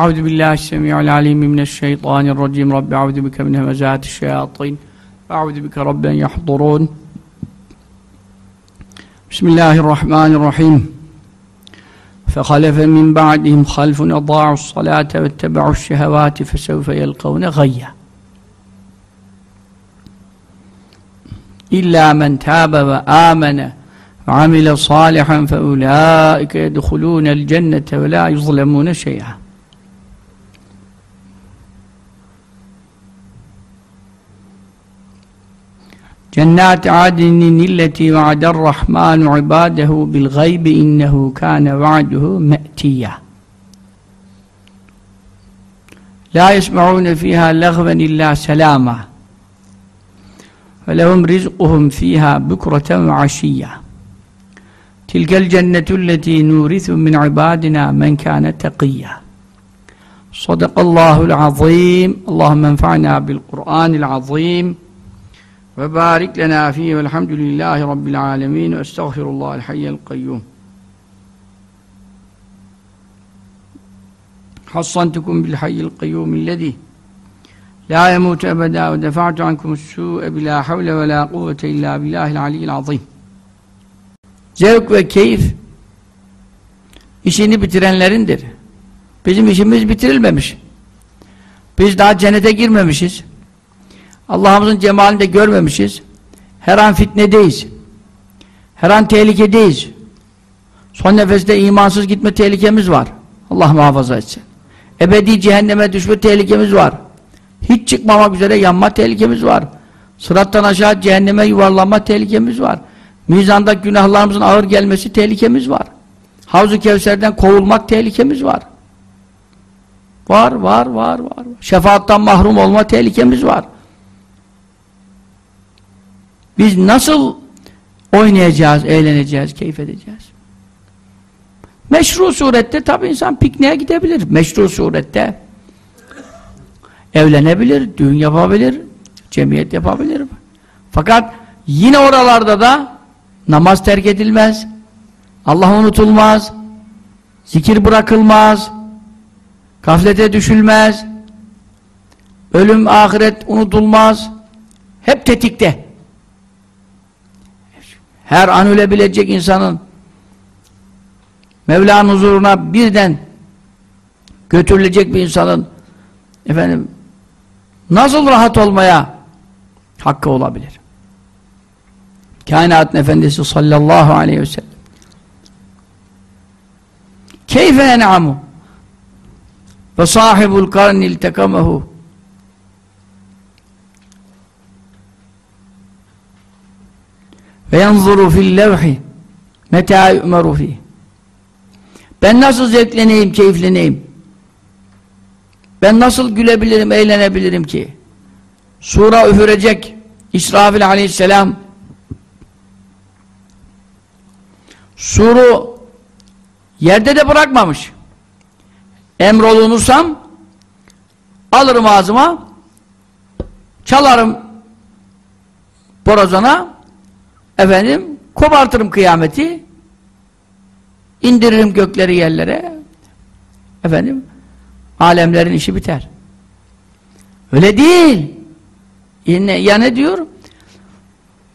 أعوذ بالله السميع العليم من الشيطان الرجيم. رب أعوذ بك من همزات الشياطين. أعوذ بك رب أن يحضرون. بسم الله الرحمن الرحيم. فخلف من بعدهم خلف أضاعوا الصلاة واتبعوا الشهوات فسوف يلقون غيا. إلا من تاب وآمن وعمل صالحا فأولئك يدخلون الجنة ولا يظلمون شيئا. جنات عدن التي وعد الرحمن عباده بالغيب إنه كان وعده مأتيا. لا يسمعون فيها لغوا إلا سلاما ولهم رزقهم فيها بكرة وعشيا تلك الجنة التي نورث من عبادنا من كان تقيا. صدق الله العظيم. اللهم انفعنا بالقرآن العظيم. Ve barik lena fihi velhamdülillahi rabbil alemin. Ve estağfirullahal hayyel kayyum. Hassantukum bil hayyel kayyum illezi la yemutu ebeda ve defa'tu ankumus su'e bila havle ve la kuvvete illa billahil aliyyil azim zevk ve keyif işini bitirenlerindir. Bizim işimiz bitirilmemiş. Biz daha cennete girmemişiz Allah'ımızın cemalini de görmemişiz. Her an fitnedeyiz. Her an tehlikedeyiz. Son nefeste imansız gitme tehlikemiz var. Allah muhafaza etsin. Ebedi cehenneme düşme tehlikemiz var. Hiç çıkmamak üzere yanma tehlikemiz var. Sırattan aşağı cehenneme yuvarlanma tehlikemiz var. Mizanda günahlarımızın ağır gelmesi tehlikemiz var. Havzu Kevser'den kovulmak tehlikemiz var. Var, var, var, var. Şefaattan mahrum olma tehlikemiz var. Biz nasıl oynayacağız, eğleneceğiz, keyif edeceğiz? Meşru surette tabi insan pikniğe gidebilir. Meşru surette evlenebilir, düğün yapabilir, cemiyet yapabilir. Fakat yine oralarda da namaz terk edilmez, Allah unutulmaz, zikir bırakılmaz, gaflete düşülmez, ölüm, ahiret unutulmaz, hep tetikte her an ölebilecek insanın Mevla'nın huzuruna birden götürülecek bir insanın efendim nasıl rahat olmaya hakkı olabilir? Kainatın Efendisi sallallahu aleyhi ve sellem keyfe en'amu ve sahibul karni iltekamehu ve yanzuru fil levhi. Meta yu'meru fi. Ben nasıl zevkleneyim, keyifleneyim? Ben nasıl gülebilirim, eğlenebilirim ki? Sura üfürecek İsrafil aleyhisselam. Suru yerde de bırakmamış. Emrolunursam alırım ağzıma çalarım borazana efendim kobartırım kıyameti indiririm gökleri yerlere. Efendim alemlerin işi biter. Öyle değil. Yine, ya ne diyor?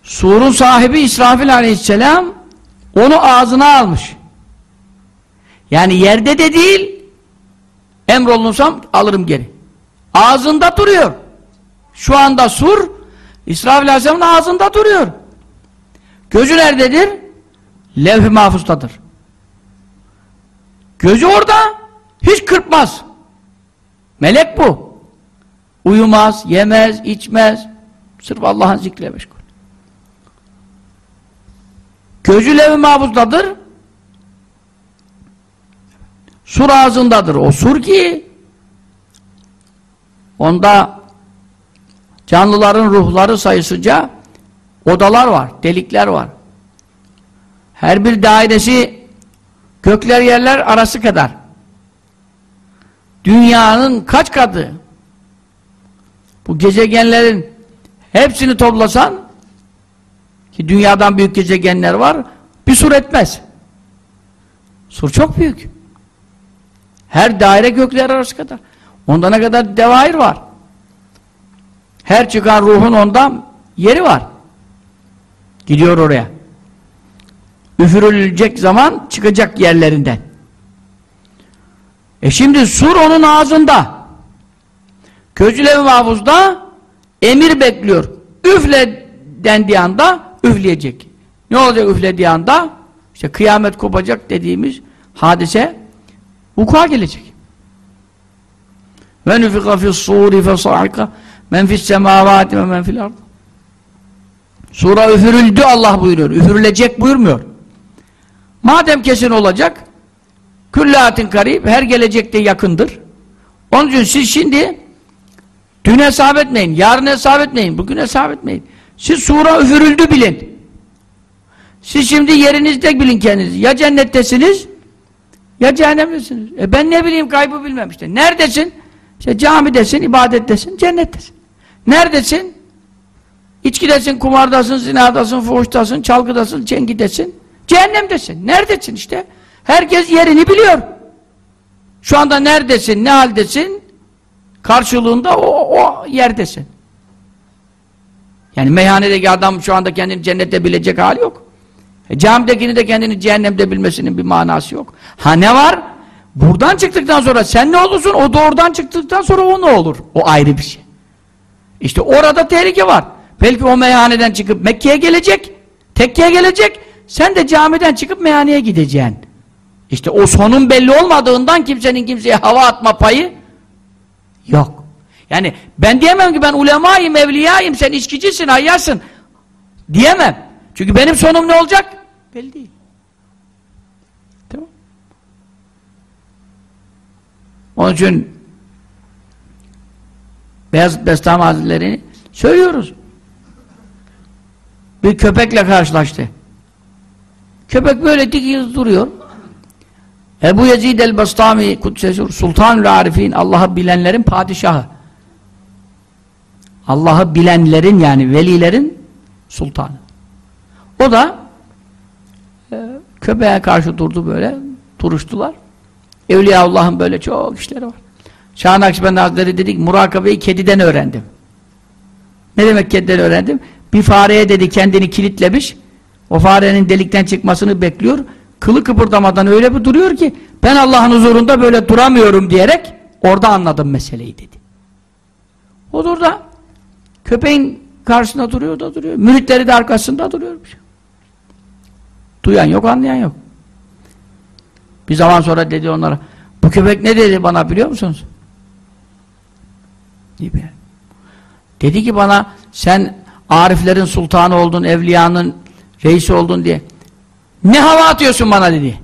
Surun sahibi İsrafil aleyhisselam onu ağzına almış. Yani yerde de değil emrolunsam alırım geri. Ağzında duruyor. Şu anda sur İsrafil aleyhisselamın ağzında duruyor Gözü nerededir? Levh-i mahfuzdadır. Gözü orada, hiç kırpmaz. Melek bu. Uyumaz, yemez, içmez. Sırf Allah'ın zikriyle meşgul. Gözü levh-i mahfuzdadır. Sur ağzındadır. O sur ki onda canlıların ruhları sayısıca odalar var, delikler var. Her bir dairesi gökler yerler arası kadar. Dünyanın kaç katı? Bu gezegenlerin hepsini toplasan ki dünyadan büyük gezegenler var bir sur etmez. Sur çok büyük. Her daire gökler arası kadar. Onda ne kadar devair var. Her çıkan ruhun ondan yeri var. Gidiyor oraya. Üfürülecek zaman çıkacak yerlerinden. E şimdi sur onun ağzında. Közülev mahfuzda emir bekliyor. Üfle dendiği anda üfleyecek. Ne olacak üflediği anda? İşte kıyamet kopacak dediğimiz hadise vuku'a gelecek. Ve nufika fi's-suri fesa'ika men fi's-semavati ve men fil-ard. Sura üfürüldü Allah buyuruyor. Üfürülecek buyurmuyor. Madem kesin olacak küllatin karib her gelecekte yakındır. Onun için siz şimdi dün hesap etmeyin, yarın hesap etmeyin, bugün hesap etmeyin. Siz sura üfürüldü bilin. Siz şimdi yerinizde bilin kendinizi. Ya cennettesiniz ya cehennemdesiniz. E ben ne bileyim kaybı bilmem işte. Neredesin? İşte camidesin, ibadettesin, cennettesin. Neredesin? İçkidesin, kumardasın, zinadasın, fuhuştasın, çalgıdasın, cengidesin. Cehennemdesin. Neredesin işte? Herkes yerini biliyor. Şu anda neredesin, ne haldesin? Karşılığında o, o yerdesin. Yani meyhanedeki adam şu anda kendini cennette bilecek hali yok. E, camidekini de kendini cehennemde bilmesinin bir manası yok. Ha ne var? Buradan çıktıktan sonra sen ne olursun? O da oradan çıktıktan sonra o ne olur? O ayrı bir şey. İşte orada tehlike var. Belki o meyhaneden çıkıp Mekke'ye gelecek, tekke'ye gelecek, sen de camiden çıkıp meyhaneye gideceksin. İşte o sonun belli olmadığından kimsenin kimseye hava atma payı yok. Yani ben diyemem ki ben ulemayım, evliyayım, sen içkicisin, hayyasın. Diyemem. Çünkü benim sonum ne olacak? Belli değil. Tamam. Onun için Beyazıt Bestami Hazretleri'ni söylüyoruz. Bir köpekle karşılaştı. Köpek böyle dik duruyor. Ebu Yezid el-Bastami Kudsesur Sultanül Arifin Allah'ı bilenlerin padişahı. Allah'ı bilenlerin yani velilerin sultanı. O da e, köpeğe karşı durdu böyle duruştular. Evliyaullah'ın böyle çok işleri var. Şah Nakşibendi Hazretleri dedik murakabeyi kediden öğrendim. Ne demek kediden öğrendim? Bir fareye dedi kendini kilitlemiş. O farenin delikten çıkmasını bekliyor. Kılı kıpırdamadan öyle bir duruyor ki ben Allah'ın huzurunda böyle duramıyorum diyerek orada anladım meseleyi dedi. O da köpeğin karşısında duruyor da duruyor. Müritleri de arkasında duruyormuş. Duyan yok, anlayan yok. Bir zaman sonra dedi onlara bu köpek ne dedi bana biliyor musunuz? Gibi. Dedi ki bana sen ariflerin sultanı oldun, evliyanın reisi oldun diye. Ne hava atıyorsun bana dedi.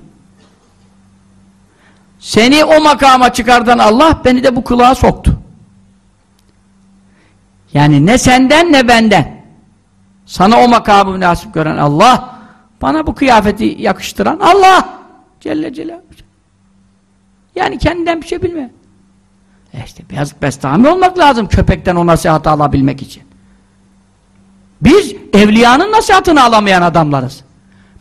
Seni o makama çıkardan Allah beni de bu kılığa soktu. Yani ne senden ne benden. Sana o makamı münasip gören Allah, bana bu kıyafeti yakıştıran Allah Celle Celaluhu. Yani kendinden bir şey bilmiyor. E işte biraz bestami olmak lazım köpekten o nasihatı alabilmek için. Biz evliyanın nasihatını alamayan adamlarız.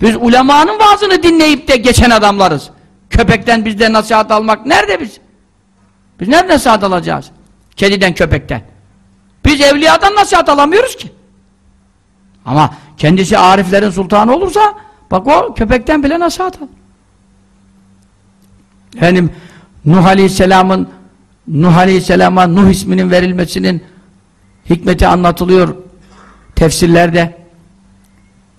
Biz ulemanın vaazını dinleyip de geçen adamlarız. Köpekten bizde nasihat almak nerede biz? Biz nerede nasihat alacağız? Kediden, köpekten. Biz evliyadan nasihat alamıyoruz ki. Ama kendisi ariflerin sultanı olursa bak o köpekten bile nasihat alır. Efendim Nuh Aleyhisselam'ın Nuh Aleyhisselam'a Nuh isminin verilmesinin hikmeti anlatılıyor tefsirlerde.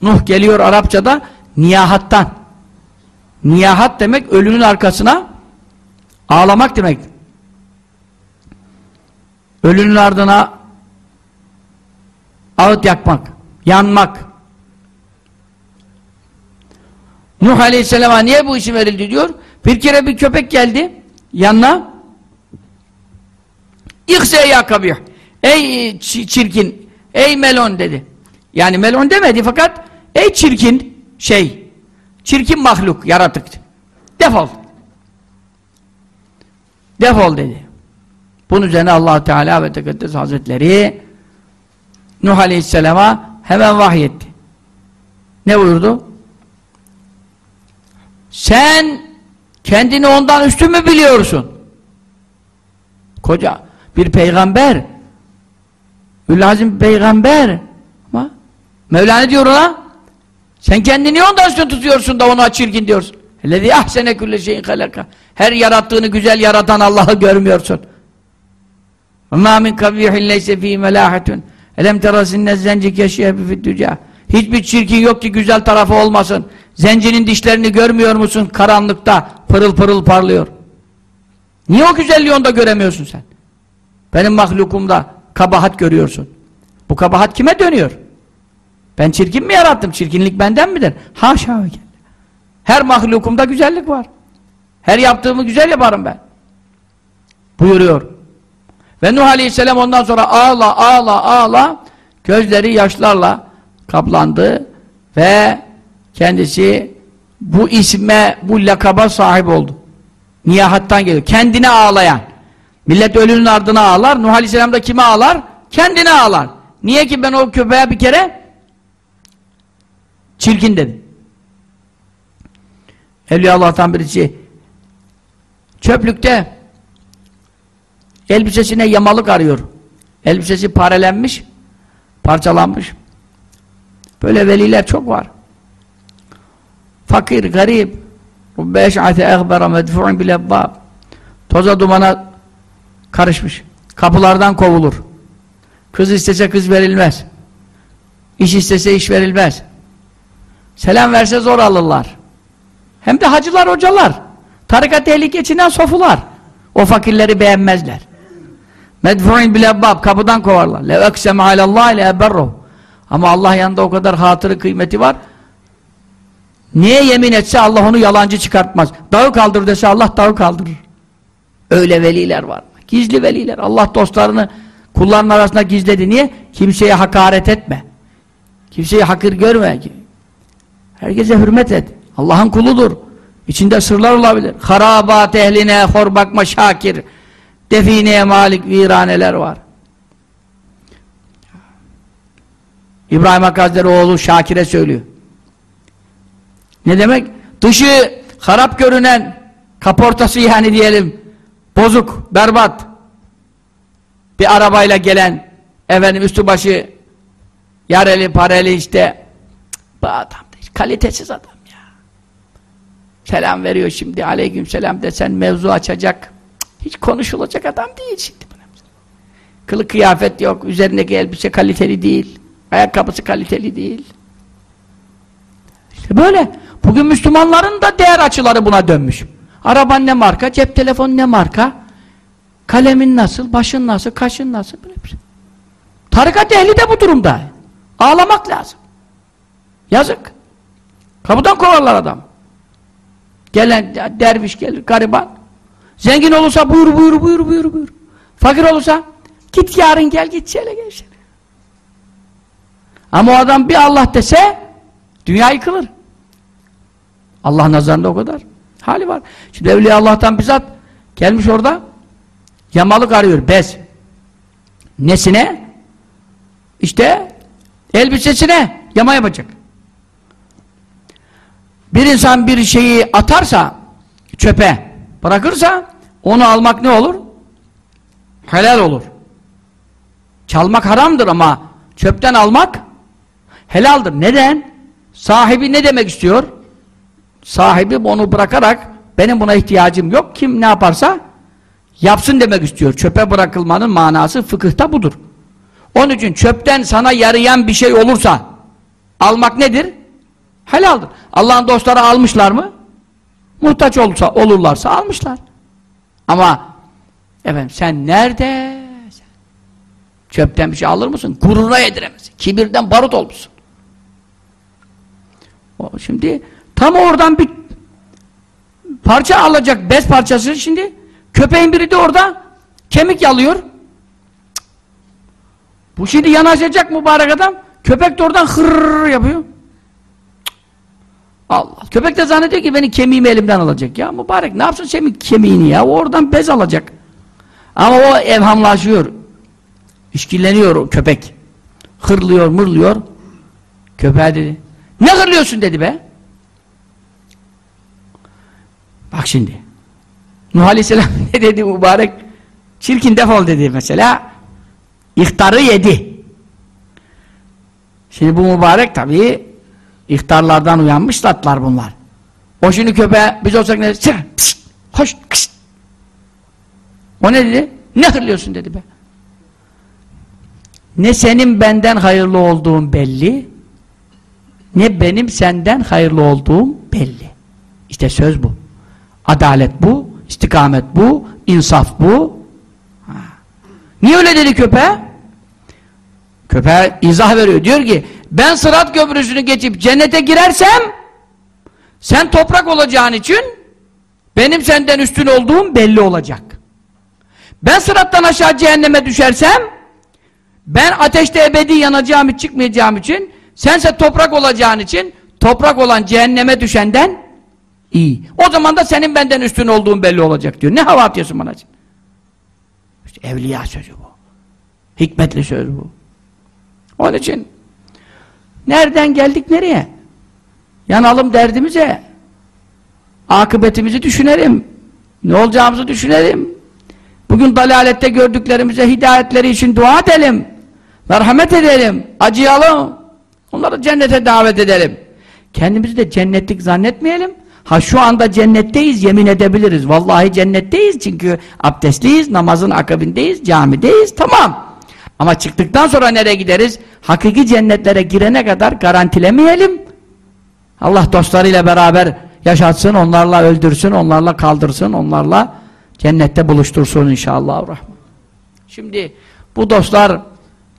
Nuh geliyor Arapçada niyahattan. Niyahat demek ölünün arkasına ağlamak demek. Ölünün ardına ağıt yakmak, yanmak. Nuh Aleyhisselam'a niye bu isim verildi diyor. Bir kere bir köpek geldi yanına. İhse ya kabih. Ey çirkin, ey melon dedi. Yani melon demedi fakat ey çirkin şey, çirkin mahluk, yaratık. Defol. Defol dedi. Bunun üzerine allah Teala ve Tekaddes Hazretleri Nuh Aleyhisselam'a hemen vahyetti. Ne buyurdu? Sen kendini ondan üstün mü biliyorsun? Koca bir peygamber. Ülazim peygamber. Ama Mevlana diyor ona sen kendini niye ondan üstün tutuyorsun da ona çirkin diyorsun. Ellezî ahsene külle şeyin halaka. Her yarattığını güzel yaratan Allah'ı görmüyorsun. وَمَا مِنْ قَبِيحٍ لَيْسَ ف۪ي مَلâحَةٌ اَلَمْ تَرَسِنَّ الزَّنْجِ كَشِيهَ بِفِدُّجَى Hiçbir çirkin yok ki güzel tarafı olmasın. Zencinin dişlerini görmüyor musun? Karanlıkta pırıl pırıl parlıyor. Niye o güzelliği onda göremiyorsun sen? Benim mahlukumda kabahat görüyorsun. Bu kabahat kime dönüyor? Ben çirkin mi yarattım? Çirkinlik benden midir? Haşa ve. Her mahlukumda güzellik var. Her yaptığımı güzel yaparım ben. Buyuruyor. Ve Nuh Aleyhisselam ondan sonra ağla ağla ağla gözleri yaşlarla kaplandı ve kendisi bu isme, bu lakaba sahip oldu. Niyahattan geliyor. Kendine ağlayan. Millet ölünün ardına ağlar. Nuh Aleyhisselam da kime ağlar? Kendine ağlar. Niye ki ben o köpeğe bir kere çirkin dedim. Evliya Allah'tan birisi çöplükte elbisesine yamalık arıyor. Elbisesi parelenmiş, parçalanmış. Böyle veliler çok var. Fakir, garip, beş'ate ehbera medfu'un bil ebbab. Toza dumana karışmış. Kapılardan kovulur. Kız istese kız verilmez. İş istese iş verilmez. Selam verse zor alırlar. Hem de hacılar, hocalar. Tarikat ehli geçinen sofular. O fakirleri beğenmezler. Medfu'in bil ebbab. Kapıdan kovarlar. Le ekseme alallah ile eberruh. Ama Allah yanında o kadar hatırı kıymeti var. Niye yemin etse Allah onu yalancı çıkartmaz. Dağı kaldır dese Allah dağı kaldırır. Öyle veliler var. Gizli veliler. Allah dostlarını kulların arasında gizledi. Niye? Kimseye hakaret etme. Kimseyi hakir görme. Herkese hürmet et. Allah'ın kuludur. İçinde sırlar olabilir. Harabat ehline hor bakma şakir. Defineye malik viraneler var. İbrahim Hakkı oğlu Şakir'e söylüyor. Ne demek? Dışı harap görünen kaportası yani diyelim bozuk, berbat bir arabayla gelen efendim üstü başı yareli pareli işte bu adam kalitesiz adam ya. Selam veriyor şimdi aleyküm selam desen mevzu açacak hiç konuşulacak adam değil şimdi. Kılık kıyafet yok, üzerindeki elbise kaliteli değil, ayakkabısı kaliteli değil. İşte böyle. Bugün Müslümanların da değer açıları buna dönmüş. Araban ne marka, cep telefonu ne marka, kalemin nasıl, başın nasıl, kaşın nasıl, böyle bir şey. Tarikat ehli de bu durumda. Ağlamak lazım. Yazık. Kapıdan kovarlar adam. Gelen derviş gelir, gariban. Zengin olursa buyur, buyur, buyur, buyur, buyur. Fakir olursa git yarın gel, git şöyle gel şöyle. Ama o adam bir Allah dese dünya yıkılır. Allah nazarında o kadar hali var. Şimdi Evliya Allah'tan bizzat gelmiş orada yamalık arıyor, bez. Nesine? İşte elbisesine yama yapacak. Bir insan bir şeyi atarsa çöpe bırakırsa onu almak ne olur? Helal olur. Çalmak haramdır ama çöpten almak helaldir. Neden? Sahibi ne demek istiyor? Sahibi onu bırakarak benim buna ihtiyacım yok. Kim ne yaparsa yapsın demek istiyor. Çöpe bırakılmanın manası fıkıhta budur. Onun için çöpten sana yarayan bir şey olursa almak nedir? Helaldir. Allah'ın dostları almışlar mı? Muhtaç olursa, olurlarsa almışlar. Ama efendim sen nerede? Çöpten bir şey alır mısın? Gururuna yediremezsin. Kibirden barut olmuşsun. O şimdi tam oradan bir parça alacak bez parçası şimdi köpeğin biri de orada kemik yalıyor. Bu şimdi yanaşacak mübarek adam köpek de oradan hırrrr yapıyor. Allah. Köpek de zannediyor ki beni kemiğimi elimden alacak ya. Mübarek ne yapsın kemik kemiğini ya? O oradan bez alacak. Ama o evhamlaşıyor. İşkilleniyor o köpek. Hırlıyor, mırlıyor. Köpeğe dedi. Ne hırlıyorsun dedi be. Bak şimdi. Nuh Aleyhisselam ne dedi mübarek? Çirkin defol dedi mesela. İhtarı yedi. Şimdi bu mübarek tabii ihtarlardan uyanmış tatlar bunlar. O şimdi köpeğe biz olsak ne dedi? Hoş, kışt. O ne dedi? Ne hırlıyorsun dedi be. Ne senin benden hayırlı olduğun belli, ne benim senden hayırlı olduğum belli. İşte söz bu. Adalet bu, istikamet bu, insaf bu. Ha. Niye öyle dedi köpeğe? Köpeğe izah veriyor. Diyor ki, ben sırat köprüsünü geçip cennete girersem, sen toprak olacağın için, benim senden üstün olduğum belli olacak. Ben sırattan aşağı cehenneme düşersem, ben ateşte ebedi yanacağım çıkmayacağım için, sense toprak olacağın için, toprak olan cehenneme düşenden iyi. O zaman da senin benden üstün olduğun belli olacak diyor. Ne hava atıyorsun bana? İşte evliya sözü bu. Hikmetli söz bu. Onun için nereden geldik nereye? Yanalım derdimize. Akıbetimizi düşünelim. Ne olacağımızı düşünelim. Bugün dalalette gördüklerimize hidayetleri için dua edelim. Merhamet edelim. Acıyalım. Onları cennete davet edelim. Kendimizi de cennetlik zannetmeyelim. Ha şu anda cennetteyiz yemin edebiliriz. Vallahi cennetteyiz çünkü abdestliyiz, namazın akabindeyiz, camideyiz. Tamam. Ama çıktıktan sonra nereye gideriz? Hakiki cennetlere girene kadar garantilemeyelim. Allah dostlarıyla beraber yaşatsın, onlarla öldürsün, onlarla kaldırsın, onlarla cennette buluştursun inşallah. Şimdi bu dostlar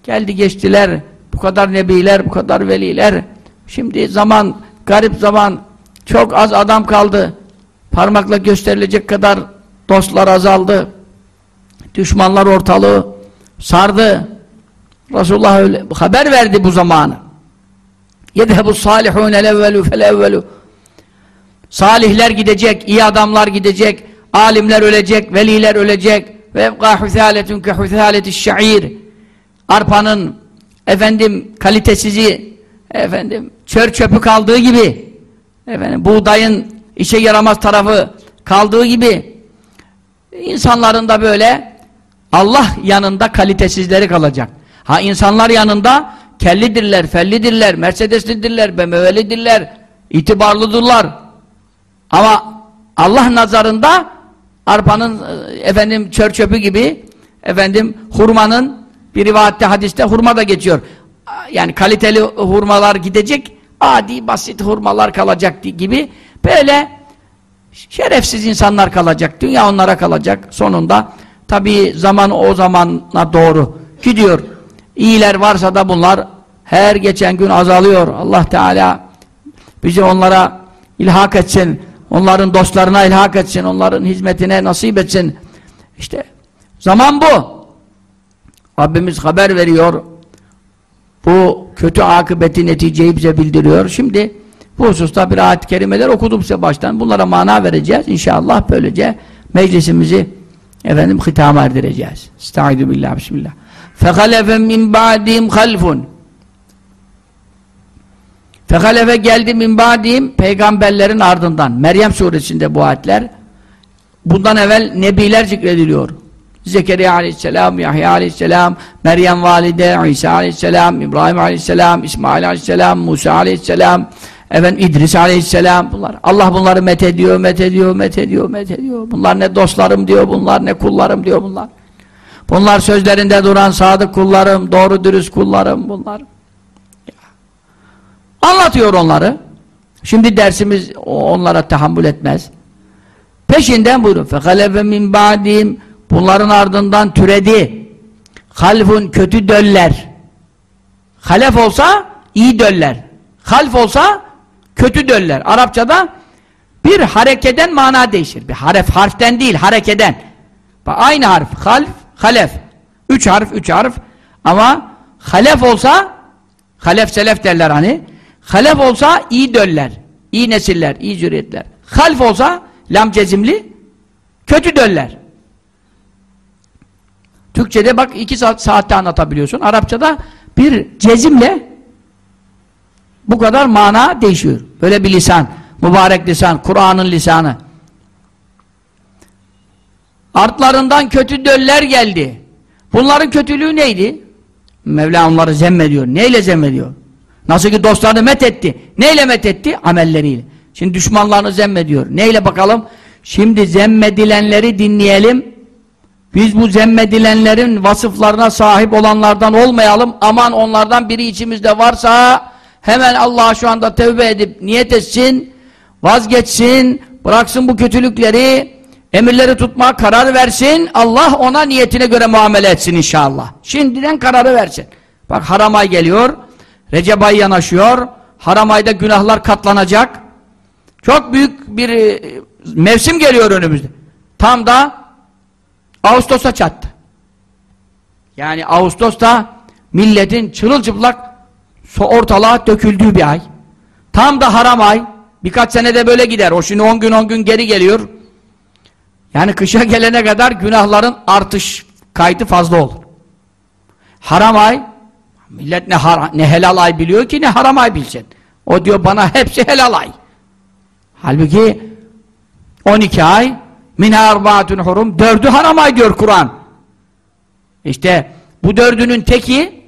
geldi geçtiler, bu kadar nebiler, bu kadar veliler. Şimdi zaman, garip zaman, çok az adam kaldı. Parmakla gösterilecek kadar dostlar azaldı. Düşmanlar ortalığı sardı. Resulullah öyle haber verdi bu zamanı. Yedhebu salihun elevvelu felevvelu Salihler gidecek, iyi adamlar gidecek, alimler ölecek, veliler ölecek ve ebqa hüthâletun ke hüthâletiş şa'ir arpanın efendim kalitesizi efendim çör çöpü kaldığı gibi efendim buğdayın işe yaramaz tarafı kaldığı gibi insanların da böyle Allah yanında kalitesizleri kalacak. Ha insanlar yanında kellidirler, fellidirler, mercedeslidirler, BMW'lidirler, itibarlıdırlar. Ama Allah nazarında arpanın efendim çör çöpü gibi efendim hurmanın bir rivayette hadiste hurma da geçiyor. Yani kaliteli hurmalar gidecek, adi basit hurmalar kalacak gibi böyle şerefsiz insanlar kalacak. Dünya onlara kalacak. Sonunda tabii zaman o zamana doğru gidiyor. İyiler varsa da bunlar her geçen gün azalıyor. Allah Teala bizi onlara ilhak etsin. Onların dostlarına ilhak etsin. Onların hizmetine nasip etsin. İşte zaman bu. Rabbimiz haber veriyor Bu kötü akıbeti neticeyi bize bildiriyor. Şimdi bu hususta bir ayet-i kerimeler okudum size baştan. Bunlara mana vereceğiz. İnşallah böylece meclisimizi efendim hitama erdireceğiz. Estaizu billah, bismillah. فَخَلَفَ مِنْ بَعْدِهِمْ خَلْفٌ Fehalefe geldi min ba'dihim peygamberlerin ardından. Meryem suresinde bu ayetler. Bundan evvel nebiler zikrediliyor. Zekeriya aleyhisselam, Yahya aleyhisselam, Meryem valide, İsa aleyhisselam, İbrahim aleyhisselam, İsmail aleyhisselam, Musa aleyhisselam, efendim İdris aleyhisselam bunlar. Allah bunları met ediyor, met ediyor, met ediyor, met ediyor. Bunlar ne dostlarım diyor bunlar, ne kullarım diyor bunlar. Bunlar sözlerinde duran sadık kullarım, doğru dürüst kullarım bunlar. Anlatıyor onları. Şimdi dersimiz onlara tahammül etmez. Peşinden buyurun. فَخَلَفَ min بَعْدِهِمْ Bunların ardından türedi. Halfun kötü döller. Halef olsa iyi döller. Half olsa kötü döller. Arapçada bir harekeden mana değişir. Bir harf, harften değil, harekeden. Aynı harf. Half, halef. Üç harf, üç harf. Ama halef olsa halef selef derler hani. Halef olsa iyi döller. iyi nesiller, iyi cüriyetler. Half olsa lam cezimli kötü döller. Türkçe'de bak iki saat, saatte anlatabiliyorsun. Arapçada bir cezimle bu kadar mana değişiyor. Böyle bir lisan. Mübarek lisan. Kur'an'ın lisanı. Artlarından kötü döller geldi. Bunların kötülüğü neydi? Mevla onları zemmediyor. Neyle zemmediyor? Nasıl ki dostlarını met etti. Neyle met etti? Amelleriyle. Şimdi düşmanlarını zemmediyor. Neyle bakalım? Şimdi zemmedilenleri dinleyelim. Biz bu zemmedilenlerin vasıflarına sahip olanlardan olmayalım. Aman onlardan biri içimizde varsa hemen Allah'a şu anda tevbe edip niyet etsin, vazgeçsin, bıraksın bu kötülükleri, emirleri tutmaya karar versin. Allah ona niyetine göre muamele etsin inşallah. Şimdiden kararı versin. Bak haram ay geliyor, Recep ayı yanaşıyor, haram ayda günahlar katlanacak. Çok büyük bir e, mevsim geliyor önümüzde. Tam da Ağustos'a çattı. Yani Ağustos'ta milletin çırılçıplak ortalığa döküldüğü bir ay. Tam da haram ay. Birkaç senede böyle gider. O şimdi 10 gün 10 gün geri geliyor. Yani kışa gelene kadar günahların artış kaydı fazla olur. Haram ay millet ne, ne helal ay biliyor ki ne haram ay bilsin. O diyor bana hepsi helal ay. Halbuki 12 ay minha arbaatun hurum dördü haram ay diyor Kur'an. İşte bu dördünün teki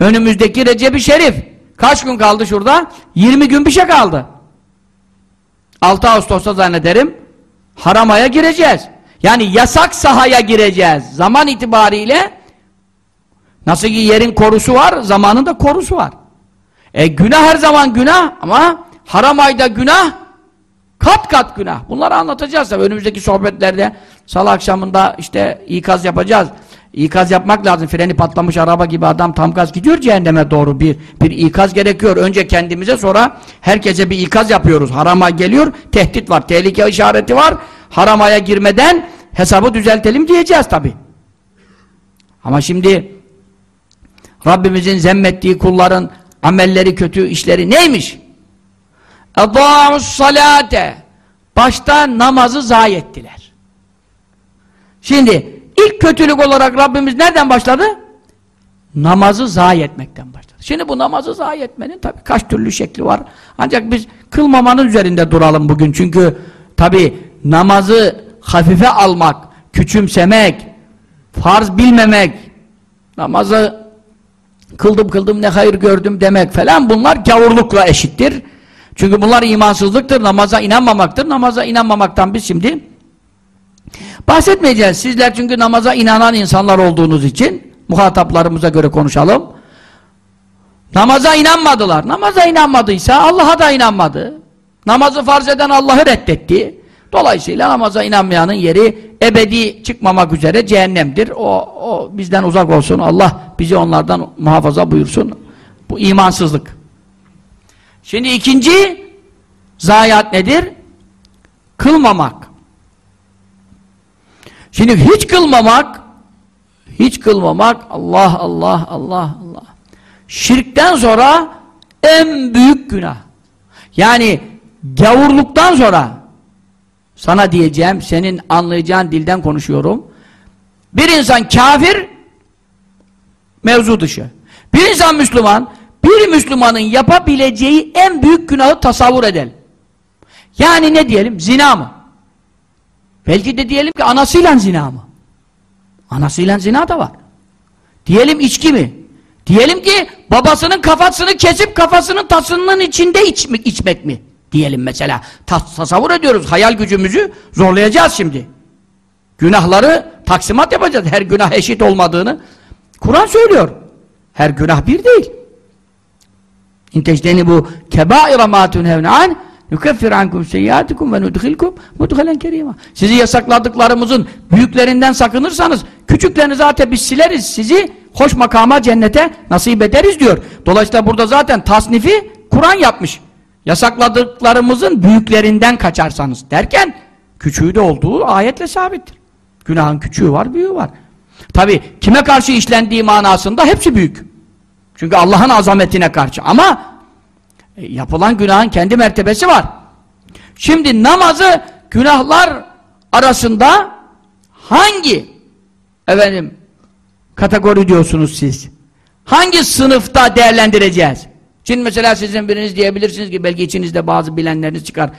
önümüzdeki Recep-i Şerif. Kaç gün kaldı şurada? 20 gün bir şey kaldı. 6 Ağustos'ta zannederim haramaya gireceğiz. Yani yasak sahaya gireceğiz. Zaman itibariyle nasıl ki yerin korusu var, zamanın da korusu var. E günah her zaman günah ama haram ayda günah kat kat günah. Bunları anlatacağız tabii önümüzdeki sohbetlerde. Salı akşamında işte ikaz yapacağız. İkaz yapmak lazım. Freni patlamış araba gibi adam tam gaz gidiyor cehenneme doğru bir bir ikaz gerekiyor. Önce kendimize sonra herkese bir ikaz yapıyoruz. Harama geliyor, tehdit var, tehlike işareti var. Haramaya girmeden hesabı düzeltelim diyeceğiz tabi. Ama şimdi Rabbimizin zemmettiği kulların amelleri kötü işleri neymiş? اَضَاعُ salate Başta namazı zayi ettiler. Şimdi İlk kötülük olarak Rabbimiz nereden başladı? Namazı zayi etmekten başladı. Şimdi bu namazı zayi etmenin tabii kaç türlü şekli var. Ancak biz kılmamanın üzerinde duralım bugün. Çünkü tabii namazı hafife almak, küçümsemek, farz bilmemek, namazı kıldım kıldım ne hayır gördüm demek falan bunlar gavurlukla eşittir. Çünkü bunlar imansızlıktır, namaza inanmamaktır. Namaza inanmamaktan biz şimdi Bahsetmeyeceğiz. Sizler çünkü namaza inanan insanlar olduğunuz için muhataplarımıza göre konuşalım. Namaza inanmadılar. Namaza inanmadıysa Allah'a da inanmadı. Namazı farz eden Allah'ı reddetti. Dolayısıyla namaza inanmayanın yeri ebedi çıkmamak üzere cehennemdir. O, o bizden uzak olsun. Allah bizi onlardan muhafaza buyursun. Bu imansızlık. Şimdi ikinci zayiat nedir? Kılmamak. Şimdi hiç kılmamak hiç kılmamak Allah Allah Allah Allah şirkten sonra en büyük günah. Yani gavurluktan sonra sana diyeceğim senin anlayacağın dilden konuşuyorum. Bir insan kafir mevzu dışı. Bir insan Müslüman bir Müslümanın yapabileceği en büyük günahı tasavvur edelim. Yani ne diyelim? Zina mı? Belki de diyelim ki anasıyla zina mı? Anasıyla zina da var. Diyelim içki mi? Diyelim ki babasının kafasını kesip kafasının tasının içinde içmek, içmek mi? Diyelim mesela. Tas tasavvur ediyoruz. Hayal gücümüzü zorlayacağız şimdi. Günahları taksimat yapacağız. Her günah eşit olmadığını. Kur'an söylüyor. Her günah bir değil. İnteşteni bu kebaira ma tunhevne an Nukeffir ankum seyyatikum ve nudkhilkum mudkhalen kerima. Sizi yasakladıklarımızın büyüklerinden sakınırsanız küçüklerini zaten biz sileriz. Sizi hoş makama cennete nasip ederiz diyor. Dolayısıyla burada zaten tasnifi Kur'an yapmış. Yasakladıklarımızın büyüklerinden kaçarsanız derken küçüğü de olduğu ayetle sabittir. Günahın küçüğü var, büyüğü var. Tabi kime karşı işlendiği manasında hepsi büyük. Çünkü Allah'ın azametine karşı. Ama e, yapılan günahın kendi mertebesi var. Şimdi namazı günahlar arasında hangi efendim kategori diyorsunuz siz? Hangi sınıfta değerlendireceğiz? Şimdi mesela sizin biriniz diyebilirsiniz ki belki içinizde bazı bilenleriniz çıkar.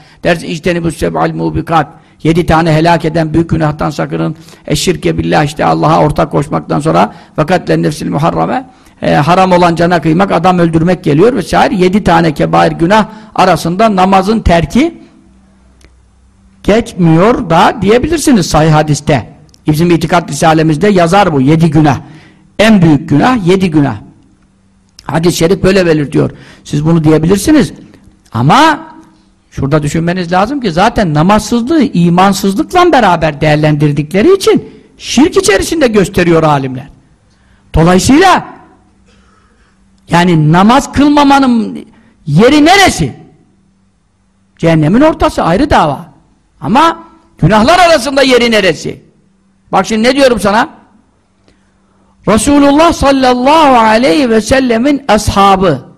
İşteni bu seb'al mubikat. Yedi tane helak eden büyük günahtan sakının. Eşşirke billah işte Allah'a ortak koşmaktan sonra fakat nefsil muharrame e, haram olan cana kıymak, adam öldürmek geliyor vesaire. Yedi tane kebair günah arasında namazın terki geçmiyor da diyebilirsiniz sahih hadiste. Bizim itikat risalemizde yazar bu. Yedi günah. En büyük günah yedi günah. Hadis-i şerif böyle belirtiyor. Siz bunu diyebilirsiniz. Ama şurada düşünmeniz lazım ki zaten namazsızlığı imansızlıkla beraber değerlendirdikleri için şirk içerisinde gösteriyor alimler. Dolayısıyla yani namaz kılmamanın yeri neresi? Cehennemin ortası ayrı dava. Ama günahlar arasında yeri neresi? Bak şimdi ne diyorum sana? Resulullah sallallahu aleyhi ve sellemin ashabı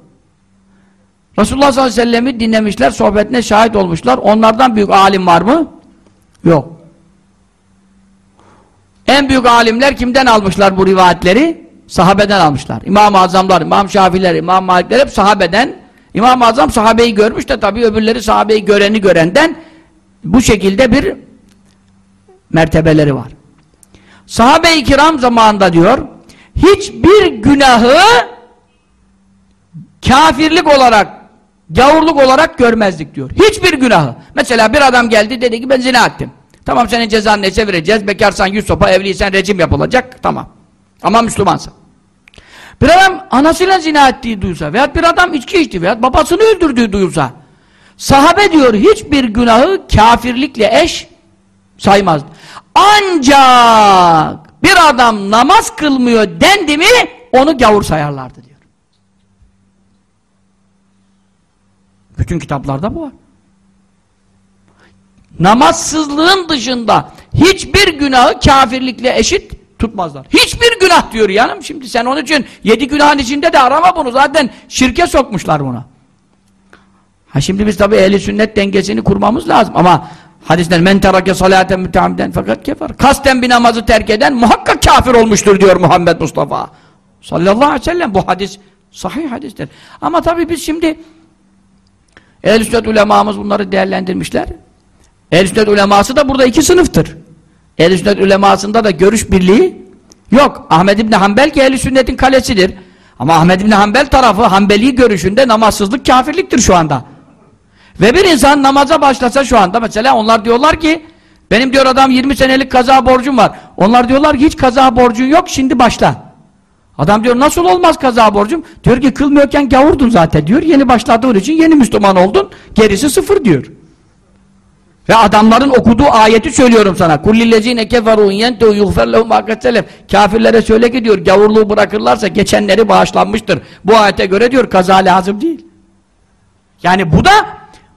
Resulullah sallallahu aleyhi ve sellemi dinlemişler, sohbetine şahit olmuşlar. Onlardan büyük alim var mı? Yok. En büyük alimler kimden almışlar bu rivayetleri? Sahabeden almışlar. İmam-ı Azamlar, İmam Şafiler, İmam Malikler hep sahabeden. İmam-ı Azam sahabeyi görmüş de tabii öbürleri sahabeyi göreni görenden bu şekilde bir mertebeleri var. Sahabe-i kiram zamanında diyor hiçbir günahı kafirlik olarak gavurluk olarak görmezdik diyor. Hiçbir günahı. Mesela bir adam geldi dedi ki ben zina ettim. Tamam senin cezanı neyse vereceğiz. Bekarsan yüz sopa, evliysen rejim yapılacak. Tamam. Ama Müslümansın. Bir adam anasıyla zina ettiği duysa veyahut bir adam içki içti veyahut babasını öldürdüğü duyulsa sahabe diyor hiçbir günahı kafirlikle eş saymaz. Ancak bir adam namaz kılmıyor dendi mi onu gavur sayarlardı diyor. Bütün kitaplarda bu var. Namazsızlığın dışında hiçbir günahı kafirlikle eşit tutmazlar. Hiçbir günah diyor yanım. Şimdi sen onun için yedi günahın içinde de arama bunu. Zaten şirke sokmuşlar buna. Ha şimdi biz tabi ehli sünnet dengesini kurmamız lazım ama hadisler men terake salaten müteamden fakat kefer. Kasten bir namazı terk eden muhakkak kafir olmuştur diyor Muhammed Mustafa. Sallallahu aleyhi ve sellem bu hadis sahih hadistir. Ama tabi biz şimdi ehl sünnet ulemamız bunları değerlendirmişler. ehl sünnet uleması da burada iki sınıftır. Ehl sünnet ulemasında da görüş birliği yok. Ahmed İbni Hanbel ki ehl sünnetin kalesidir. Ama Ahmed İbni Hanbel tarafı Hanbeli görüşünde namazsızlık kafirliktir şu anda. Ve bir insan namaza başlasa şu anda mesela onlar diyorlar ki benim diyor adam 20 senelik kaza borcum var. Onlar diyorlar ki hiç kaza borcun yok şimdi başla. Adam diyor nasıl olmaz kaza borcum? Diyor ki kılmıyorken gavurdun zaten diyor. Yeni başladığın için yeni Müslüman oldun. Gerisi sıfır diyor. Ve adamların okuduğu ayeti söylüyorum sana. Kullillezine keferu yentehu yughfer lehum Kafirlere söyle ki diyor gavurluğu bırakırlarsa geçenleri bağışlanmıştır. Bu ayete göre diyor kaza lazım değil. Yani bu da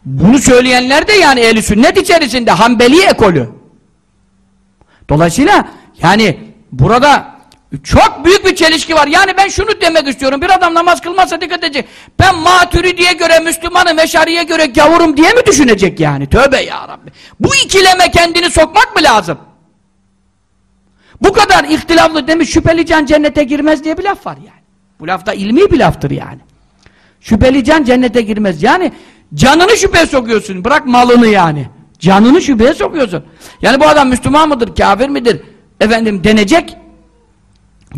bunu söyleyenler de yani ehli sünnet içerisinde Hanbeli ekolü. Dolayısıyla yani burada çok büyük bir çelişki var. Yani ben şunu demek istiyorum. Bir adam namaz kılmazsa dikkat edecek. Ben maturidiye göre Müslümanım, meşariye göre gavurum diye mi düşünecek yani? Tövbe ya Rabbi. Bu ikileme kendini sokmak mı lazım? Bu kadar ihtilaflı demiş şüpheli can cennete girmez diye bir laf var yani. Bu lafta ilmi bir laftır yani. Şüpheli can cennete girmez. Yani Canını şüpheye sokuyorsun. Bırak malını yani. Canını şüpheye sokuyorsun. Yani bu adam Müslüman mıdır, kafir midir? Efendim denecek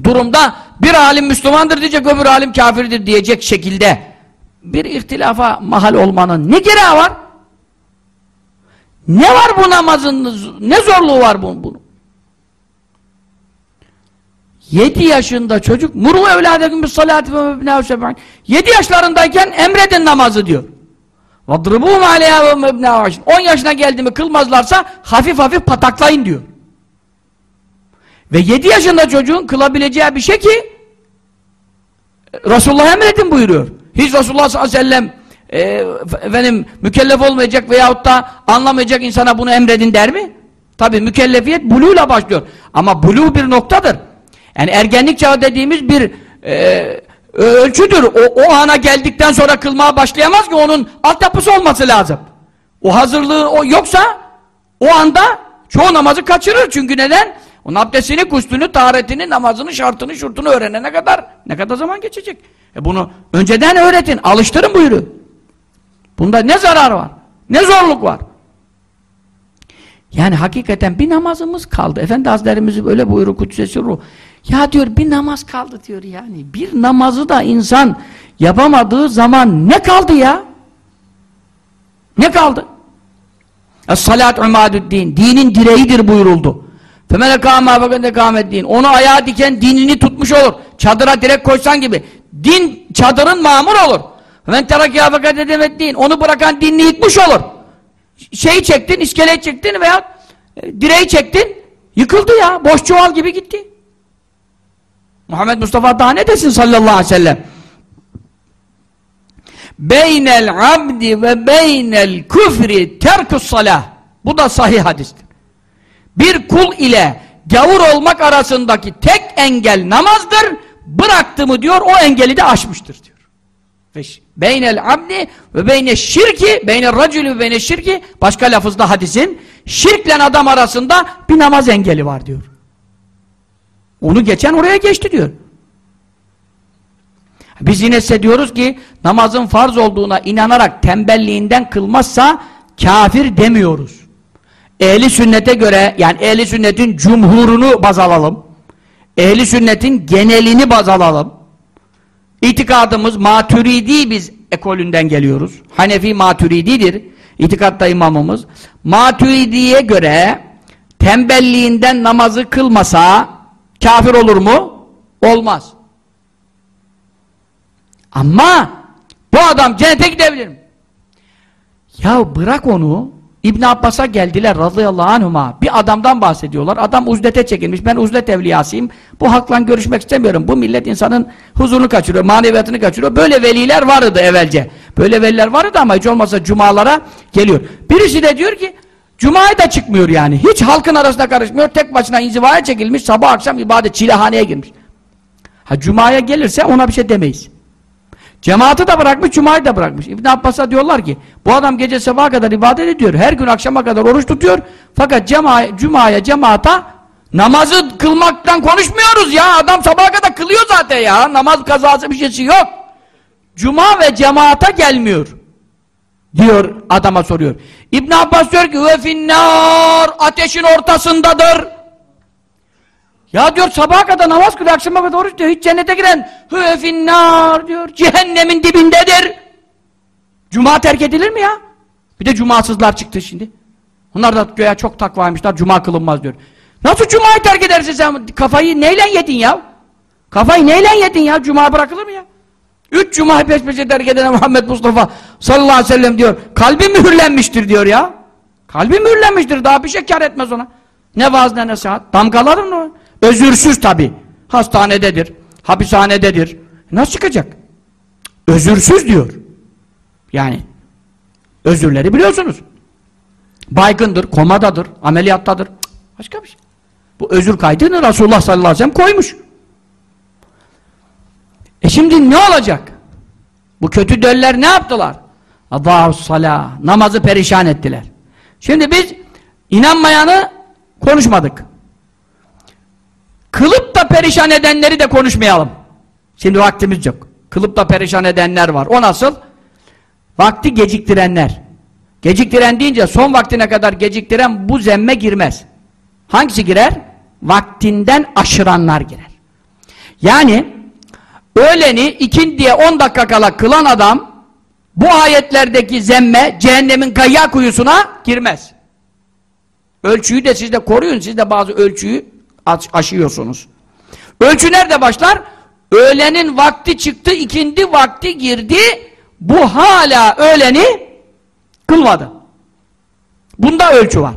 durumda bir alim Müslümandır diyecek öbür alim kafirdir diyecek şekilde bir ihtilafa mahal olmanın ne gereği var? Ne var bu namazın? Ne zorluğu var bunun? bunun? 7 yaşında çocuk muru evladekum bis salati ve mebnâhu seb'an 7 yaşlarındayken emredin namazı diyor. Vadribûm aleyhâ ve mebnâhu 10 yaşına geldi mi kılmazlarsa hafif hafif pataklayın diyor. Ve 7 yaşında çocuğun kılabileceği bir şey ki Resulullah emredin buyuruyor. Hiç Resulullah sallallahu aleyhi ve sellem e, efendim, mükellef olmayacak veyahut da anlamayacak insana bunu emredin der mi? Tabi mükellefiyet buluyla başlıyor. Ama bulu bir noktadır. Yani ergenlik çağı dediğimiz bir e, ölçüdür. O, o ana geldikten sonra kılmaya başlayamaz ki onun altyapısı olması lazım. O hazırlığı o yoksa o anda çoğu namazı kaçırır. Çünkü neden? Onun abdestini, kustunu, taharetini, namazını, şartını, şurtunu öğrenene kadar ne kadar zaman geçecek? E bunu önceden öğretin, alıştırın buyuruyor. Bunda ne zarar var? Ne zorluk var? Yani hakikaten bir namazımız kaldı. Efendi Hazretlerimiz böyle buyuruyor Kudüs'e ruh. Ya diyor bir namaz kaldı diyor yani. Bir namazı da insan yapamadığı zaman ne kaldı ya? Ne kaldı? Es-salat umadüddin. Dinin direğidir buyuruldu. Femele kâmâ fakende kâmeddin. Onu ayağa diken dinini tutmuş olur. Çadıra direk koysan gibi. Din çadırın mamur olur. Femen terakâ fakat edemeddin. Onu bırakan dinini yıkmış olur. Şeyi çektin, iskeleyi çektin veya e, direği çektin. Yıkıldı ya. Boş çuval gibi gitti. Muhammed Mustafa daha ne desin sallallahu aleyhi ve sellem? Beynel abdi ve beynel küfri terkus salah. Bu da sahih hadistir. Bir kul ile gavur olmak arasındaki tek engel namazdır. Bıraktı mı diyor, o engeli de aşmıştır diyor. Beynel abdi ve beyne şirki, beynel racülü ve beyne şirki, başka lafızda hadisin, şirkle adam arasında bir namaz engeli var diyor. Onu geçen oraya geçti diyor. Biz yine size diyoruz ki namazın farz olduğuna inanarak tembelliğinden kılmazsa kafir demiyoruz. Ehli sünnete göre yani ehli sünnetin cumhurunu baz alalım. Ehli sünnetin genelini baz alalım. İtikadımız maturidi biz ekolünden geliyoruz. Hanefi maturididir. İtikatta imamımız. Maturidiye göre tembelliğinden namazı kılmasa kafir olur mu? Olmaz. Ama bu adam cennete gidebilir mi? Ya bırak onu İbn Abbas'a geldiler radıyallahu anhuma. Bir adamdan bahsediyorlar. Adam uzlete çekilmiş. Ben uzlet evliyasıyım. Bu hakla görüşmek istemiyorum. Bu millet insanın huzurunu kaçırıyor, maneviyatını kaçırıyor. Böyle veliler vardı evvelce. Böyle veliler vardı ama hiç olmazsa cumalara geliyor. Birisi de diyor ki Cuma'ya da çıkmıyor yani. Hiç halkın arasında karışmıyor. Tek başına inzivaya çekilmiş. Sabah akşam ibadet çilehaneye girmiş. Ha Cuma'ya gelirse ona bir şey demeyiz. Cemaati de bırakmış, Cuma'yı da bırakmış. İbn Abbas'a diyorlar ki, bu adam gece sabaha kadar ibadet ediyor, her gün akşama kadar oruç tutuyor, fakat cema Cuma'ya, cemaata namazı kılmaktan konuşmuyoruz ya, adam sabaha kadar kılıyor zaten ya, namaz kazası bir şeysi yok. Cuma ve cemaata gelmiyor, diyor adama soruyor. İbn Abbas diyor ki, ve finnar, ateşin ortasındadır. Ya diyor sabaha kadar namaz kılıyor, akşama kadar oruç diyor. Hiç cennete giren hüve finnar diyor. Cehennemin dibindedir. Cuma terk edilir mi ya? Bir de cumasızlar çıktı şimdi. Onlar da göğe çok takvaymışlar. Cuma kılınmaz diyor. Nasıl cumayı terk edersin sen? Kafayı neyle yedin ya? Kafayı neyle yedin ya? Cuma bırakılır mı ya? Üç cuma peş peşe terk edene Muhammed Mustafa sallallahu aleyhi ve sellem diyor. Kalbi mühürlenmiştir diyor ya. Kalbi mühürlenmiştir. Daha bir şey kar etmez ona. Ne vaaz ne nasihat. Damgalar mı? Özürsüz tabi. Hastanededir, hapishanededir. Nasıl çıkacak? Özürsüz diyor. Yani özürleri biliyorsunuz. Baygındır, komadadır, ameliyattadır. Başka bir şey. Bu özür kaydını Resulullah sallallahu aleyhi ve sellem koymuş. E şimdi ne olacak? Bu kötü döller ne yaptılar? Allahu salah. Namazı perişan ettiler. Şimdi biz inanmayanı konuşmadık. Kılıp da perişan edenleri de konuşmayalım. Şimdi vaktimiz yok. Kılıp da perişan edenler var. O nasıl? Vakti geciktirenler. Geciktiren deyince son vaktine kadar geciktiren bu zemme girmez. Hangisi girer? Vaktinden aşıranlar girer. Yani öğleni ikindiye 10 dakika kala kılan adam bu ayetlerdeki zemme cehennemin kayya kuyusuna girmez. Ölçüyü de siz de koruyun. Siz de bazı ölçüyü aşıyorsunuz. Ölçü nerede başlar? Öğlenin vakti çıktı, ikindi vakti girdi, bu hala öğleni kılmadı. Bunda ölçü var.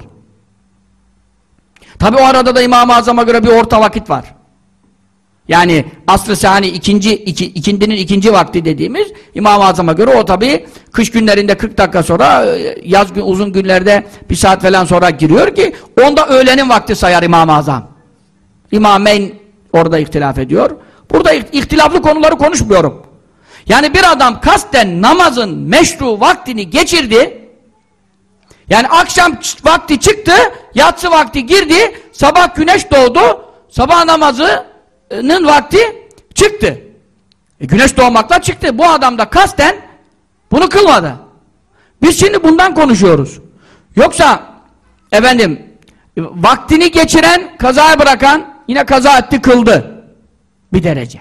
Tabi o arada da İmam-ı Azam'a göre bir orta vakit var. Yani asr-ı sani ikinci, iki, ikindinin ikinci vakti dediğimiz İmam-ı Azam'a göre o tabi kış günlerinde 40 dakika sonra yaz gün, uzun günlerde bir saat falan sonra giriyor ki onda öğlenin vakti sayar İmam-ı Azam. İmameyn orada ihtilaf ediyor. Burada ihtilaflı konuları konuşmuyorum. Yani bir adam kasten namazın meşru vaktini geçirdi. Yani akşam vakti çıktı, yatsı vakti girdi, sabah güneş doğdu, sabah namazının vakti çıktı. E güneş doğmakla çıktı. Bu adam da kasten bunu kılmadı. Biz şimdi bundan konuşuyoruz. Yoksa efendim E, vaktini geçiren, kazaya bırakan yine kaza etti kıldı. Bir derece.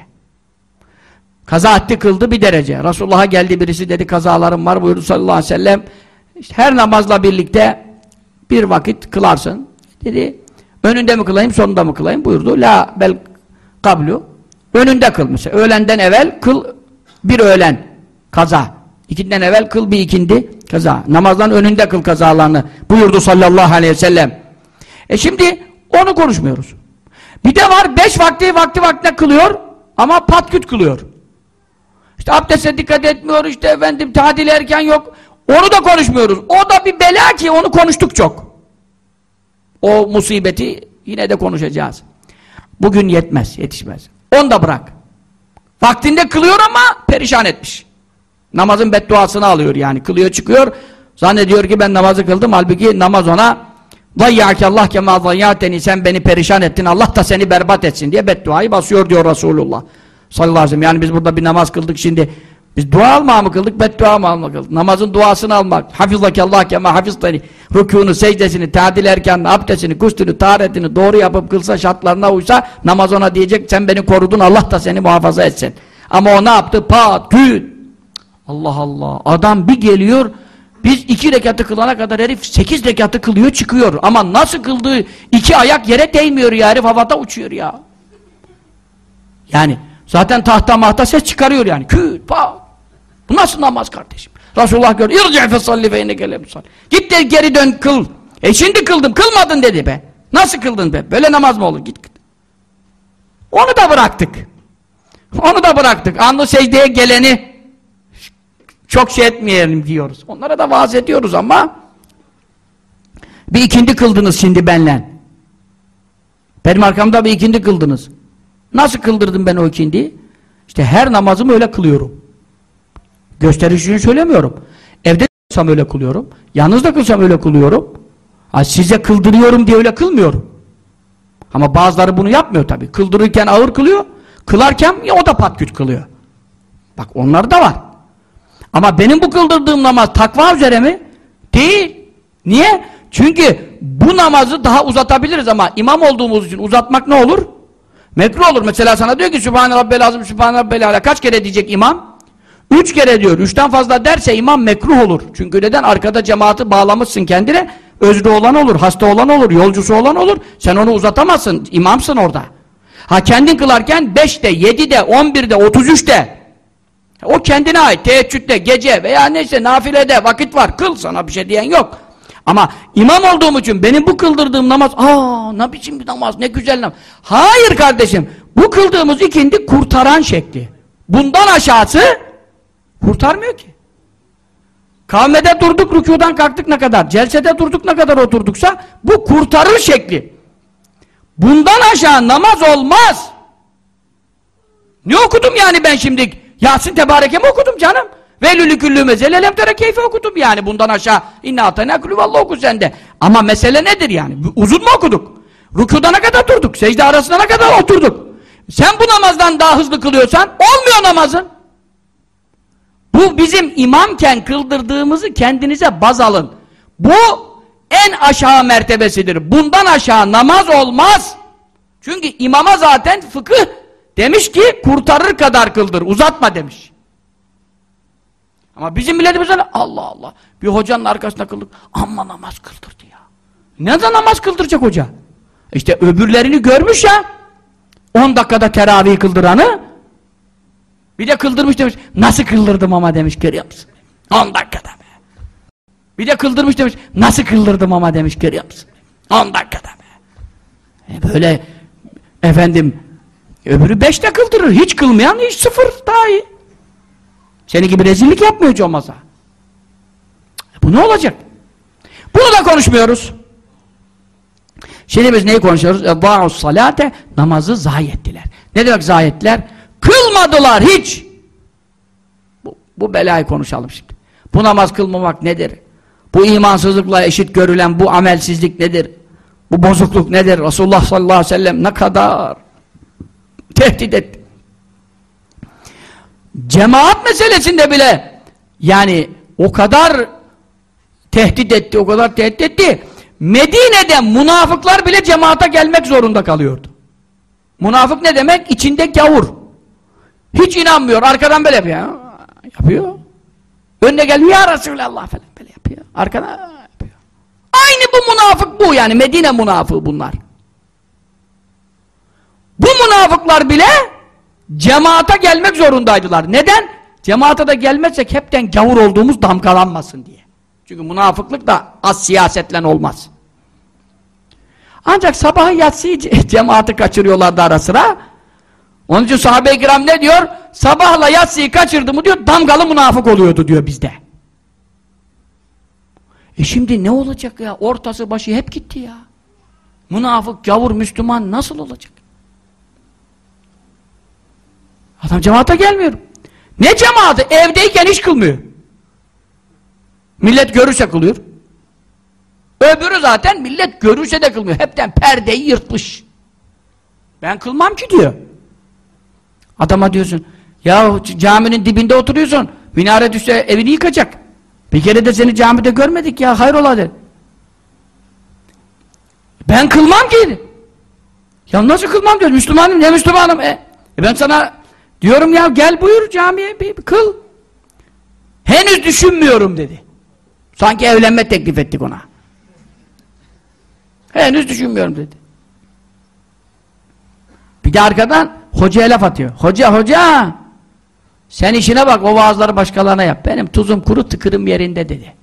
Kaza etti kıldı bir derece. Resulullah'a geldi birisi dedi kazalarım var buyurdu sallallahu aleyhi ve sellem. İşte her namazla birlikte bir vakit kılarsın. Dedi önünde mi kılayım sonunda mı kılayım buyurdu. La bel kablu. Önünde kıl mesela. Öğlenden evvel kıl bir öğlen kaza. İkinden evvel kıl bir ikindi kaza. Namazdan önünde kıl kazalarını buyurdu sallallahu aleyhi ve sellem. E şimdi onu konuşmuyoruz. Bir de var beş vakti vakti vaktine kılıyor ama patküt kılıyor. İşte abdeste dikkat etmiyor işte efendim tadil erken yok. Onu da konuşmuyoruz. O da bir bela ki onu konuştuk çok. O musibeti yine de konuşacağız. Bugün yetmez, yetişmez. Onu da bırak. Vaktinde kılıyor ama perişan etmiş. Namazın bedduasını alıyor yani. Kılıyor çıkıyor. Zannediyor ki ben namazı kıldım. Halbuki namaz ona Allah kemâ zayyâteni sen beni perişan ettin. Allah da seni berbat etsin diye bedduayı basıyor diyor Resulullah. Sallallahu aleyhi ve sellem. Yani biz burada bir namaz kıldık şimdi. Biz dua alma mı kıldık, beddua mı alma kıldık? Namazın duasını almak. Allah kema hafiztani. Rükûnu, secdesini, tadil erkanını, abdestini, kustunu, taharetini doğru yapıp kılsa, şartlarına uysa namaz ona diyecek sen beni korudun, Allah da seni muhafaza etsin. Ama o ne yaptı? Pat, küt. Allah Allah. Adam bir geliyor, biz iki rekatı kılana kadar herif sekiz rekatı kılıyor çıkıyor. Ama nasıl kıldığı iki ayak yere değmiyor ya herif havada uçuyor ya. Yani zaten tahta mahta ses çıkarıyor yani. Küt, pat. Bu nasıl namaz kardeşim? Resulullah gör. İrci fe salli fe inneke Git de geri dön kıl. E şimdi kıldım. Kılmadın dedi be. Nasıl kıldın be? Böyle namaz mı olur? Git. Onu da bıraktık. Onu da bıraktık. Anlı secdeye geleni çok şey etmeyelim diyoruz. Onlara da vaaz ediyoruz ama bir ikindi kıldınız şimdi benle. Benim arkamda bir ikindi kıldınız. Nasıl kıldırdım ben o ikindiyi? İşte her namazımı öyle kılıyorum. Gösteriş için söylemiyorum. Evde kılsam öyle kılıyorum. Yalnız da kılsam öyle kılıyorum. Ha, size kıldırıyorum diye öyle kılmıyorum. Ama bazıları bunu yapmıyor tabi. Kıldırırken ağır kılıyor. Kılarken ya o da patküt kılıyor. Bak onlar da var. Ama benim bu kıldırdığım namaz takva üzere mi? Değil. Niye? Çünkü bu namazı daha uzatabiliriz ama imam olduğumuz için uzatmak ne olur? Mekruh olur. Mesela sana diyor ki Sübhane Rabbel Azim, Sübhane Rabbel Ala. Kaç kere diyecek imam? Üç kere diyor. Üçten fazla derse imam mekruh olur. Çünkü neden? Arkada cemaati bağlamışsın kendine. Özrü olan olur, hasta olan olur, yolcusu olan olur. Sen onu uzatamazsın. İmamsın orada. Ha kendin kılarken beşte, yedide, on birde, otuz üçte. O kendine ait. Teheccüde, gece veya neyse nafilede vakit var. Kıl sana bir şey diyen yok. Ama imam olduğum için benim bu kıldırdığım namaz aa ne biçim bir namaz ne güzel namaz. Hayır kardeşim. Bu kıldığımız ikindi kurtaran şekli. Bundan aşağısı kurtarmıyor ki. Kavmede durduk, rükudan kalktık ne kadar, celsede durduk ne kadar oturduksa bu kurtarır şekli. Bundan aşağı namaz olmaz. Ne okudum yani ben şimdi? Yasin Tebareke mi okudum canım? Velülü küllü mezele lemtere keyfe okudum yani bundan aşağı inna atayna kulü vallahi oku sende. Ama mesele nedir yani? Uzun mu okuduk? Rükuda ne kadar durduk? Secde arasında ne kadar oturduk? Sen bu namazdan daha hızlı kılıyorsan olmuyor namazın. Bu bizim imamken kıldırdığımızı kendinize baz alın. Bu en aşağı mertebesidir. Bundan aşağı namaz olmaz. Çünkü imama zaten fıkıh demiş ki kurtarır kadar kıldır, uzatma demiş. Ama bizim milletimiz Allah Allah. Bir hocanın arkasında kıldık. Amma namaz kıldırdı ya. Ne de namaz kıldıracak hoca? İşte öbürlerini görmüş ya. 10 dakikada teravih kıldıranı bir de kıldırmış demiş. Nasıl kıldırdım ama demiş görüyor musun? 10 dakikada be. Bir de kıldırmış demiş. Nasıl kıldırdım ama demiş görüyor musun? 10 dakikada be. E böyle efendim Öbürü beşte kıldırır. Hiç kılmayan hiç sıfır daha iyi. Seni gibi rezillik yapmıyor hiç. E, bu ne olacak? Bunu da konuşmuyoruz. Şimdi biz neyi konuşuyoruz? Ebba'u salate namazı zayi ettiler. Ne demek zayi ettiler? Kılmadılar hiç. Bu, bu belayı konuşalım şimdi. Bu namaz kılmamak nedir? Bu imansızlıkla eşit görülen bu amelsizlik nedir? Bu bozukluk nedir? Resulullah sallallahu aleyhi ve sellem ne kadar tehdit etti. Cemaat meselesinde bile yani o kadar tehdit etti, o kadar tehdit etti. Medine'de münafıklar bile cemaate gelmek zorunda kalıyordu. Münafık ne demek? İçinde gavur. Hiç inanmıyor. Arkadan böyle yapıyor. Yapıyor. Önüne geliyor. Ya Resulallah falan böyle yapıyor. Arkadan yapıyor. Aynı bu münafık bu yani. Medine münafığı bunlar. Bu münafıklar bile cemaate gelmek zorundaydılar. Neden? Cemaate de gelmezsek hepten gavur olduğumuz damgalanmasın diye. Çünkü münafıklık da az siyasetle olmaz. Ancak sabahı yatsıyı cemaati kaçırıyorlardı ara sıra. Onun için sahabe-i kiram ne diyor? Sabahla yatsıyı kaçırdı mı diyor, damgalı münafık oluyordu diyor bizde. E şimdi ne olacak ya? Ortası başı hep gitti ya. Münafık, gavur, Müslüman nasıl olacak? Adam cemaate gelmiyor. Ne cemaati? Evdeyken hiç kılmıyor. Millet görürse kılıyor. Öbürü zaten millet görürse de kılmıyor. Hepten perdeyi yırtmış. Ben kılmam ki diyor. Adama diyorsun, ya caminin dibinde oturuyorsun, minare düşse evini yıkacak. Bir kere de seni camide görmedik ya, hayrola der. Ben kılmam ki. Ya nasıl kılmam diyor, Müslümanım, ne Müslümanım? E, e ben sana diyorum ya gel buyur camiye bir, kıl. Henüz düşünmüyorum dedi. Sanki evlenme teklif ettik ona. Henüz düşünmüyorum dedi. Bir de arkadan hocaya laf atıyor. Hoca hoca sen işine bak o vaazları başkalarına yap. Benim tuzum kuru tıkırım yerinde dedi.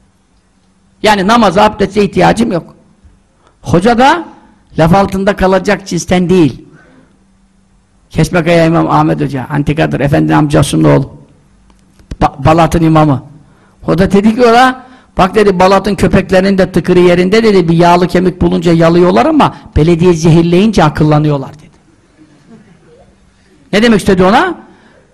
Yani namaza abdeste ihtiyacım yok. Hoca da laf altında kalacak cinsten değil. Kesmekaya İmam Ahmet Hoca antikadır. Efendi amcasının oğlu. Ba Balat'ın imamı. O da dedi ki ona bak dedi Balat'ın köpeklerinin de tıkırı yerinde dedi bir yağlı kemik bulunca yalıyorlar ama belediye zehirleyince akıllanıyorlar dedi. Ne demek istedi ona?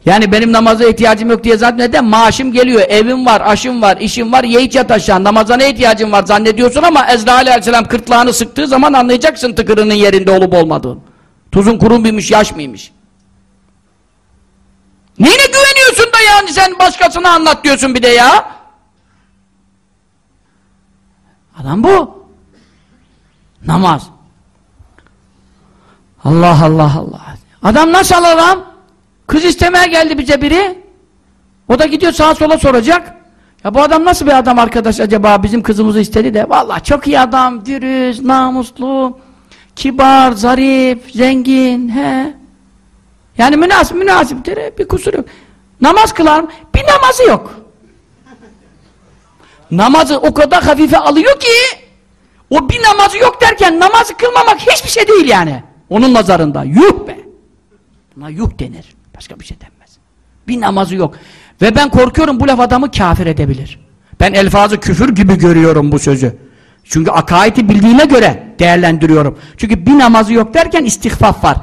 Yani benim namaza ihtiyacım yok diye zaten neden? Maaşım geliyor, evim var, aşım var, işim var, ye iç yat aşağı. Namaza ne ihtiyacım var zannediyorsun ama Ezrail aleyhisselam kırtlağını sıktığı zaman anlayacaksın tıkırının yerinde olup olmadığını. Tuzun kuru muymuş, yaş mıymış? Neyine güveniyorsun da yani sen başkasına anlat diyorsun bir de ya? Adam bu. Namaz. Allah Allah Allah. Adam nasıl adam? Kız istemeye geldi bize biri. O da gidiyor sağa sola soracak. Ya bu adam nasıl bir adam arkadaş acaba bizim kızımızı istedi de. Vallahi çok iyi adam, dürüst, namuslu, kibar, zarif, zengin. He. Yani münasip, münasiptir. Bir kusur yok. Namaz kılar? Bir namazı yok. Namazı o kadar hafife alıyor ki o bir namazı yok derken namazı kılmamak hiçbir şey değil yani. Onun nazarında. Yuh be! Buna yuh denir. Başka bir şey denmez. Bir namazı yok. Ve ben korkuyorum bu laf adamı kafir edebilir. Ben elfazı küfür gibi görüyorum bu sözü. Çünkü akaidi bildiğime göre değerlendiriyorum. Çünkü bir namazı yok derken istihfaf var.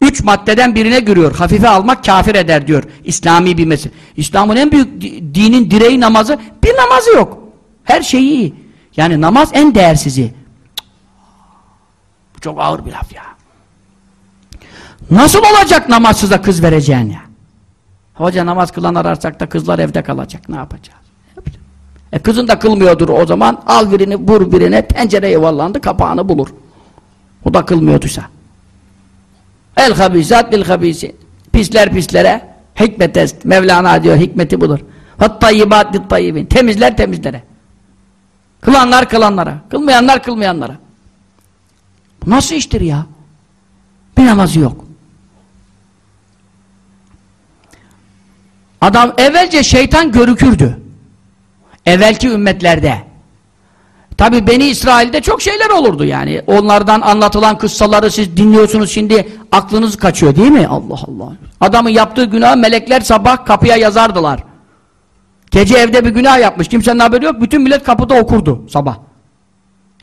Üç maddeden birine giriyor. Hafife almak kafir eder diyor. İslami bir mesele. İslam'ın en büyük dinin direği namazı. Bir namazı yok. Her şeyi iyi. Yani namaz en değersizi. Bu çok ağır bir laf ya. Nasıl olacak namazsıza kız vereceğin ya? Hoca namaz kılan ararsak da kızlar evde kalacak. Ne yapacağız? E kızın da kılmıyordur o zaman. Al birini, vur birine, tencereye yuvarlandı, kapağını bulur. O da kılmıyorduysa. El habisat bil habisi. Pisler pislere hikmet est. Mevlana diyor hikmeti budur. Hat tayyibat lit tayyibin. Temizler temizlere. Kılanlar kılanlara. Kılmayanlar kılmayanlara. Bu nasıl iştir ya? Bir namazı yok. Adam evvelce şeytan görükürdü. Evvelki ümmetlerde. Tabi Beni İsrail'de çok şeyler olurdu yani. Onlardan anlatılan kıssaları siz dinliyorsunuz şimdi aklınız kaçıyor değil mi? Allah Allah. Adamın yaptığı günah melekler sabah kapıya yazardılar. Gece evde bir günah yapmış. Kimsenin haberi yok. Bütün millet kapıda okurdu sabah.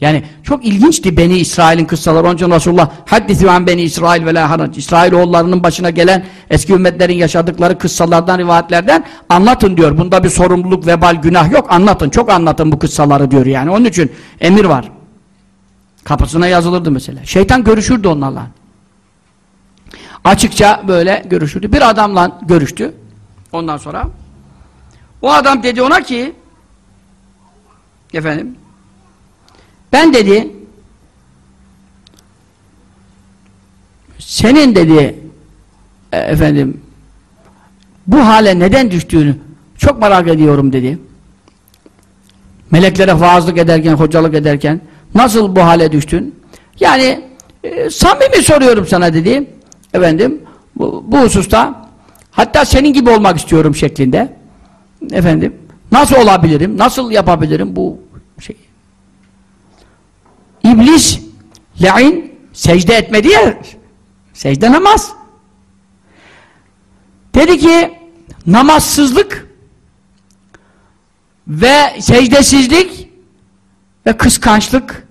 Yani çok ilginçti Beni İsrail'in kıssaları. Onun için Resulullah haddisi an Beni İsrail ve la harac. İsrailoğullarının başına gelen eski ümmetlerin yaşadıkları kıssalardan, rivayetlerden anlatın diyor. Bunda bir sorumluluk, vebal, günah yok. Anlatın. Çok anlatın bu kıssaları diyor yani. Onun için emir var. Kapısına yazılırdı mesela. Şeytan görüşürdü onlarla. Açıkça böyle görüşürdü. Bir adamla görüştü. Ondan sonra o adam dedi ona ki efendim ben dedi senin dedi e, efendim bu hale neden düştüğünü çok merak ediyorum dedi. Meleklere vaazlık ederken, hocalık ederken nasıl bu hale düştün? Yani e, samimi soruyorum sana dedi. Efendim bu, bu hususta hatta senin gibi olmak istiyorum şeklinde. Efendim nasıl olabilirim? Nasıl yapabilirim bu? İblis lain secde etmedi ya secde namaz. Dedi ki namazsızlık ve secdesizlik ve kıskançlık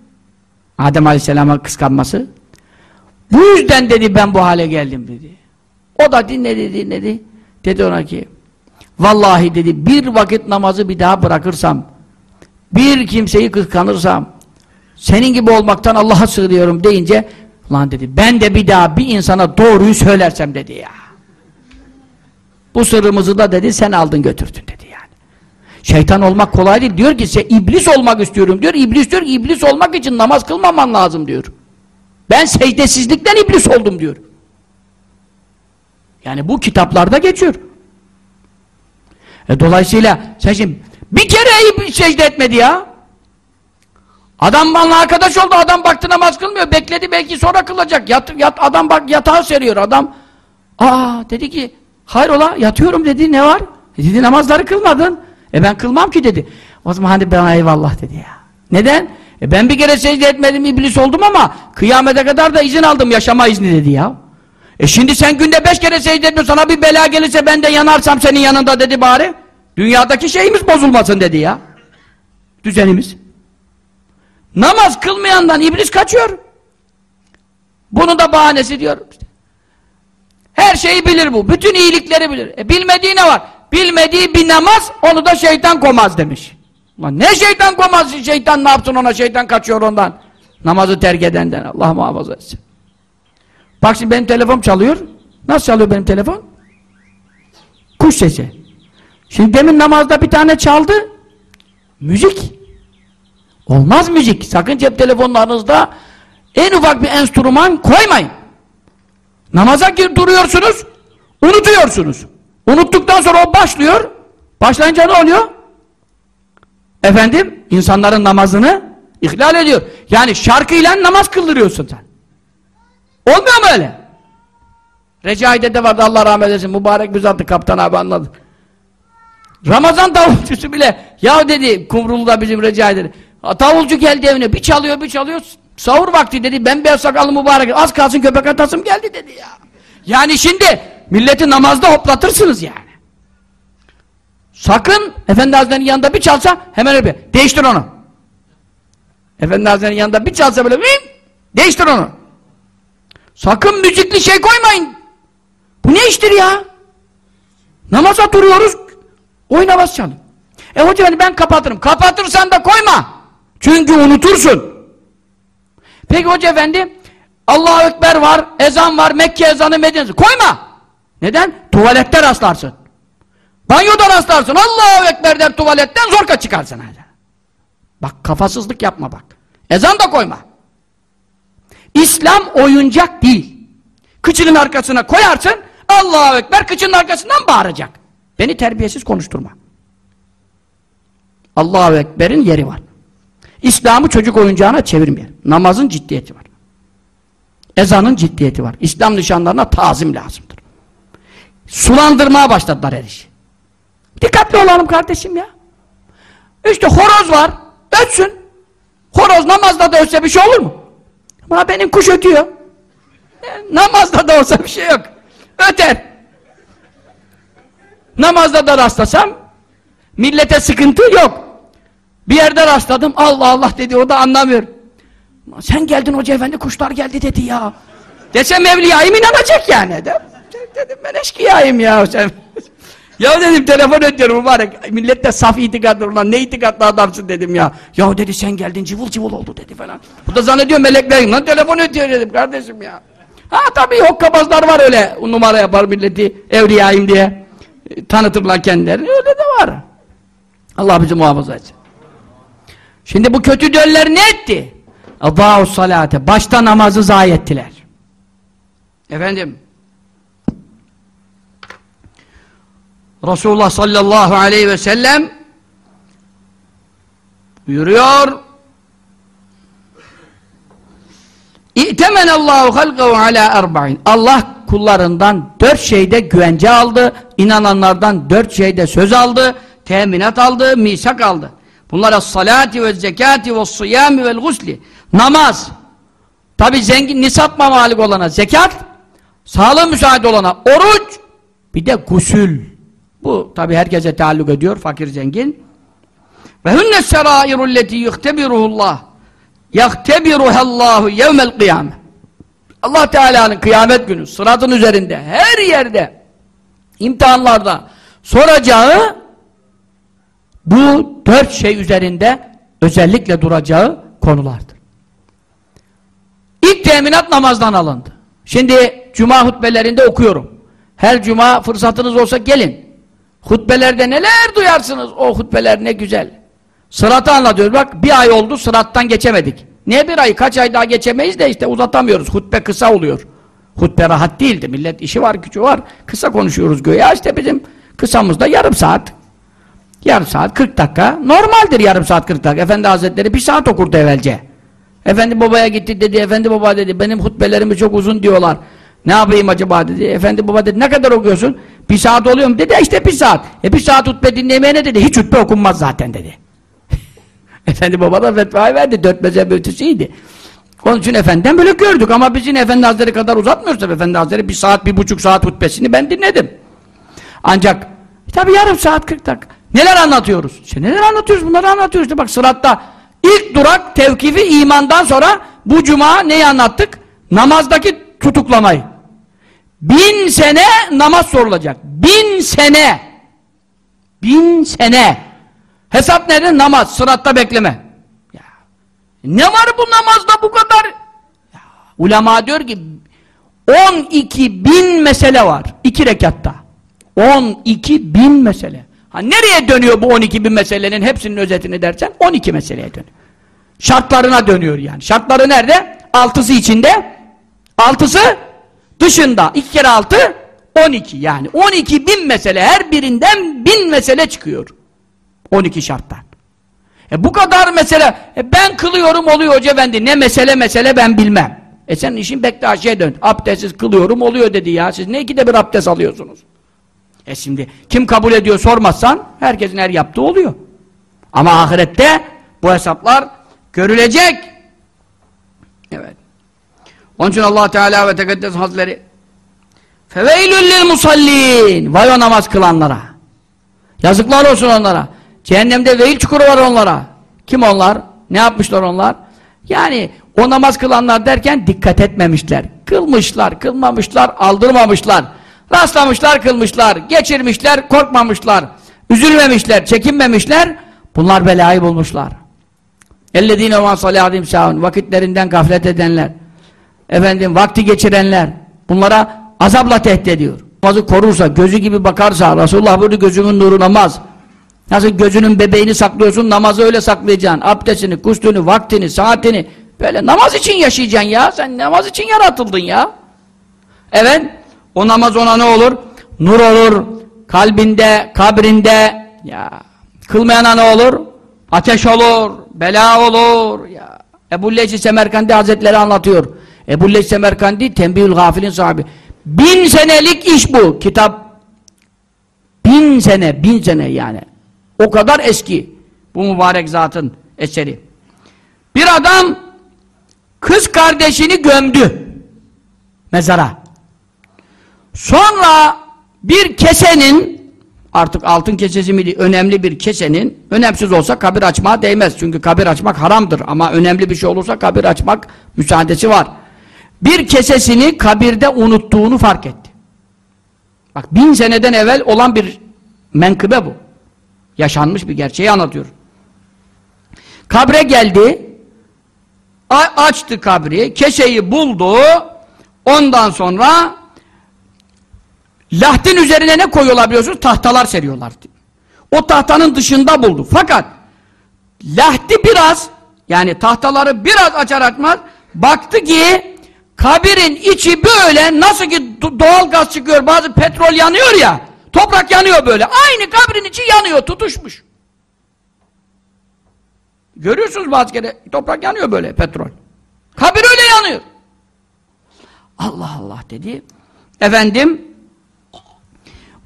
Adem Aleyhisselam'a kıskanması bu yüzden dedi ben bu hale geldim dedi. O da dinledi dinledi. Dedi ona ki vallahi dedi bir vakit namazı bir daha bırakırsam bir kimseyi kıskanırsam senin gibi olmaktan Allah'a sığınıyorum deyince lan dedi ben de bir daha bir insana doğruyu söylersem dedi ya. Bu sırrımızı da dedi sen aldın götürdün dedi yani. Şeytan olmak kolay değil. Diyor ki sen iblis olmak istiyorum diyor. İblis diyor ki iblis olmak için namaz kılmaman lazım diyor. Ben secdesizlikten iblis oldum diyor. Yani bu kitaplarda geçiyor. E dolayısıyla sen şimdi bir kere secde etmedi ya. Adam bana arkadaş oldu. Adam baktı namaz kılmıyor. Bekledi belki sonra kılacak. Yat, yat, adam bak yatağa seriyor. Adam aa dedi ki hayrola yatıyorum dedi. Ne var? E dedi namazları kılmadın. E ben kılmam ki dedi. O zaman hadi bana eyvallah dedi ya. Neden? E ben bir kere secde etmedim iblis oldum ama kıyamete kadar da izin aldım yaşama izni dedi ya. E şimdi sen günde beş kere secde etmiyorsun sana bir bela gelirse ben de yanarsam senin yanında dedi bari. Dünyadaki şeyimiz bozulmasın dedi ya. Düzenimiz. Namaz kılmayandan iblis kaçıyor. Bunu da bahanesi diyor. Her şeyi bilir bu. Bütün iyilikleri bilir. E bilmediği ne var? Bilmediği bir namaz onu da şeytan komaz demiş. Lan ne şeytan komaz? Şeytan ne yapsın ona? Şeytan kaçıyor ondan. Namazı terk edenden. Allah muhafaza etsin. Bak şimdi benim telefon çalıyor. Nasıl çalıyor benim telefon? Kuş sesi. Şimdi demin namazda bir tane çaldı. Müzik. Olmaz müzik. Sakın cep telefonlarınızda en ufak bir enstrüman koymayın. Namaza gir duruyorsunuz, unutuyorsunuz. Unuttuktan sonra o başlıyor. Başlayınca ne oluyor? Efendim, insanların namazını ihlal ediyor. Yani şarkıyla namaz kıldırıyorsun sen. Olmuyor mu öyle? Recai'de de vardı Allah rahmet eylesin. Mübarek bir zattı kaptan abi anladı. Ramazan davulcusu bile ya dedi Kumrulu'da bizim Recai'de davulcu geldi evine bir çalıyor bir çalıyor sahur vakti dedi ben beyaz sakallı mübarek az kalsın köpek atasım geldi dedi ya. Yani şimdi milleti namazda hoplatırsınız yani. Sakın Efendi Hazretleri'nin yanında bir çalsa hemen öyle değiştir onu. Efendi Hazretleri'nin yanında bir çalsa böyle değiştir onu. Sakın müzikli şey koymayın. Bu ne iştir ya? Namaza duruyoruz oyna çalın. E hocam ben kapatırım. Kapatırsan da koyma. Çünkü unutursun. Peki hoca efendi Allahu Ekber var, ezan var, Mekke ezanı Medine'si. Koyma. Neden? Tuvalette rastlarsın. Banyoda rastlarsın. Allahu Ekber der tuvaletten zorka çıkarsın. Bak kafasızlık yapma bak. Ezan da koyma. İslam oyuncak değil. Kıçının arkasına koyarsın, Allahu Ekber kıçının arkasından bağıracak. Beni terbiyesiz konuşturma. Allahu Ekber'in yeri var. İslam'ı çocuk oyuncağına çevirmeyelim. Namazın ciddiyeti var. Ezanın ciddiyeti var. İslam nişanlarına tazim lazımdır. Sulandırmaya başladılar her işi. Dikkatli olalım kardeşim ya. İşte horoz var, ötsün. Horoz namazda da ötse bir şey olur mu? Ama benim kuş ötüyor. Namazda da olsa bir şey yok. Öter. Namazda da rastlasam millete sıkıntı yok. Bir yerde rastladım. Allah Allah dedi o da anlamıyor. Sen geldin hoca efendi kuşlar geldi dedi ya. Desem evliyayım inanacak yani. De, dedim ben eşkıyayım ya. Sen. ya dedim telefon ediyorum mübarek. Millet de saf itikadlı ulan ne itikadlı adamsın dedim ya. Ya dedi sen geldin cıvıl cıvıl oldu dedi falan. Bu da zannediyor melekler lan telefon ediyor dedim kardeşim ya. Ha tabii hokkabazlar var öyle numara yapar milleti evliyayım diye. E, tanıtırlar kendilerini öyle de var. Allah bizi muhafaza etsin. Şimdi bu kötü döller ne etti? Adâ'u salate. Başta namazı zayi ettiler. Efendim Resulullah sallallahu aleyhi ve sellem buyuruyor İ'temenallahu halkahu ala erba'in Allah kullarından dört şeyde güvence aldı, inananlardan dört şeyde söz aldı, teminat aldı, misak aldı. Bunlar salati ve zekati ve sıyami ve gusli. Namaz. Tabi zengin nisap malik olana zekat, sağlığı müsaade olana oruç, bir de gusül. Bu tabi herkese taalluk ediyor, fakir zengin. Ve hünne serairulleti yuhtebiruhullah. Yaktebiruhallahu yevmel kıyame. Allah Teala'nın kıyamet günü sıratın üzerinde her yerde imtihanlarda soracağı bu dört şey üzerinde özellikle duracağı konulardır. İlk teminat namazdan alındı. Şimdi cuma hutbelerinde okuyorum. Her cuma fırsatınız olsa gelin. Hutbelerde neler duyarsınız. O hutbeler ne güzel. Sıratı anlatıyoruz. Bak bir ay oldu sırattan geçemedik. Ne bir ay kaç ay daha geçemeyiz de işte uzatamıyoruz. Hutbe kısa oluyor. Hutbe rahat değildi. Millet işi var gücü var. Kısa konuşuyoruz göğe. İşte bizim kısamızda yarım saat. Yarım saat 40 dakika. Normaldir yarım saat 40 dakika. Efendi Hazretleri bir saat okurdu evvelce. Efendi babaya gitti dedi. Efendi baba dedi benim hutbelerimi çok uzun diyorlar. Ne yapayım acaba dedi. Efendi baba dedi ne kadar okuyorsun? Bir saat oluyor mu? Dedi işte bir saat. E bir saat hutbe dinlemeye ne dedi? Hiç hutbe okunmaz zaten dedi. Efendi baba da fetvayı verdi. Dört mezhep ötesiydi. Onun için efendiden böyle gördük ama bizim efendi hazretleri kadar uzatmıyoruz tabi efendi hazretleri bir saat, bir buçuk saat hutbesini ben dinledim. Ancak tabi yarım saat, kırk dakika. Neler anlatıyoruz? İşte neler anlatıyoruz? Bunları anlatıyoruz. İşte bak sıratta ilk durak tevkifi imandan sonra bu cuma neyi anlattık? Namazdaki tutuklamayı. Bin sene namaz sorulacak. Bin sene. Bin sene. Hesap nedir? Namaz, sıratta bekleme. Ya. Ne var bu namazda bu kadar? Ya. Ulema diyor ki 12 bin mesele var. iki rekatta. 12 bin mesele. Ha nereye dönüyor bu 12 bin meselenin hepsinin özetini dersen 12 meseleye dönüyor. Şartlarına dönüyor yani. Şartları nerede? Altısı içinde, altısı dışında. İki kere altı 12 yani. 12 bin mesele her birinden bin mesele çıkıyor. 12 şarttan. E bu kadar mesele, e ben kılıyorum oluyor hoca efendi, ne mesele mesele ben bilmem. E sen işin bektaşiye dön. Abdestsiz kılıyorum oluyor dedi ya, siz ne ikide bir abdest alıyorsunuz? E şimdi kim kabul ediyor sormazsan, herkesin her yaptığı oluyor. Ama ahirette bu hesaplar görülecek. Evet. Onun için allah Teala ve Tekaddes Hazretleri Feveylül musallin Vay o namaz kılanlara. Yazıklar olsun onlara. Cehennemde veil çukuru var onlara. Kim onlar? Ne yapmışlar onlar? Yani o namaz kılanlar derken dikkat etmemişler. Kılmışlar, kılmamışlar, aldırmamışlar. Rastlamışlar, kılmışlar. Geçirmişler, korkmamışlar. Üzülmemişler, çekinmemişler. Bunlar belayı bulmuşlar. اَلَّذ۪ينَ وَاَنْ صَلَيْهَدِمْ سَاهُونَ Vakitlerinden gaflet edenler. Efendim vakti geçirenler. Bunlara azapla tehdit ediyor. Namazı korursa, gözü gibi bakarsa, Resulullah buyurdu gözünün nuru namaz. Nasıl gözünün bebeğini saklıyorsun, namazı öyle saklayacaksın. Abdestini, kustunu, vaktini, saatini. Böyle namaz için yaşayacaksın ya. Sen namaz için yaratıldın ya. Evet. o namaz ona ne olur? Nur olur. Kalbinde, kabrinde. Ya. Kılmayana ne olur? Ateş olur. Bela olur. Ya. Ebu Leysi Semerkandi Hazretleri anlatıyor. Ebu Leysi Semerkandi Tembihül Gafil'in sahibi. Bin senelik iş bu. Kitap bin sene, bin sene yani. O kadar eski bu mübarek zatın eseri. Bir adam kız kardeşini gömdü mezara. Sonra bir kesenin artık altın kesesi mi önemli bir kesenin önemsiz olsa kabir açmaya değmez. Çünkü kabir açmak haramdır ama önemli bir şey olursa kabir açmak müsaadesi var. Bir kesesini kabirde unuttuğunu fark etti. Bak bin seneden evvel olan bir menkıbe bu. Yaşanmış bir gerçeği anlatıyor. Kabre geldi, açtı kabri, keseyi buldu, ondan sonra lahtin üzerine ne koyuyorlar biliyorsunuz? Tahtalar seriyorlar. O tahtanın dışında buldu. Fakat Lahti biraz yani tahtaları biraz açar açmaz baktı ki kabirin içi böyle nasıl ki doğal gaz çıkıyor bazı petrol yanıyor ya toprak yanıyor böyle aynı kabrin içi yanıyor tutuşmuş. Görüyorsunuz bazı kere toprak yanıyor böyle petrol. Kabir öyle yanıyor. Allah Allah dedi. Efendim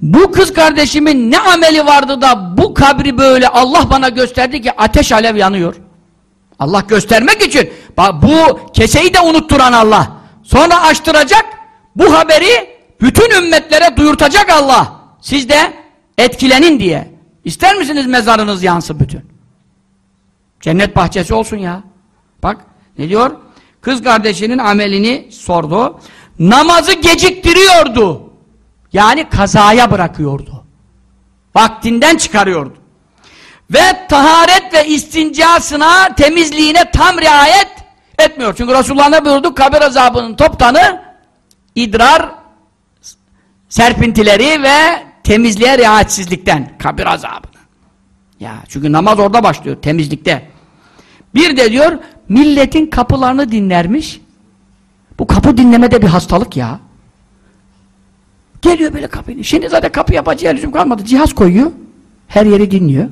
bu kız kardeşimin ne ameli vardı da bu kabri böyle Allah bana gösterdi ki ateş alev yanıyor. Allah göstermek için bu keseyi de unutturan Allah. Sonra açtıracak bu haberi bütün ümmetlere duyurtacak Allah. Siz de etkilenin diye. İster misiniz mezarınız yansın bütün? Cennet bahçesi olsun ya. Bak ne diyor? Kız kardeşinin amelini sordu. Namazı geciktiriyordu. Yani kazaya bırakıyordu. Vaktinden çıkarıyordu. Ve taharet ve istincasına, temizliğine tam riayet etmiyor. Çünkü Resulullah buyurdu? Kabir azabının toptanı idrar serpintileri ve temizliğe riayetsizlikten. Kabir azabını. Ya çünkü namaz orada başlıyor, temizlikte. Bir de diyor, milletin kapılarını dinlermiş. Bu kapı dinlemede bir hastalık ya. Geliyor böyle kapıyı. Şimdi zaten kapı yapacağı lüzum kalmadı. Cihaz koyuyor. Her yeri dinliyor.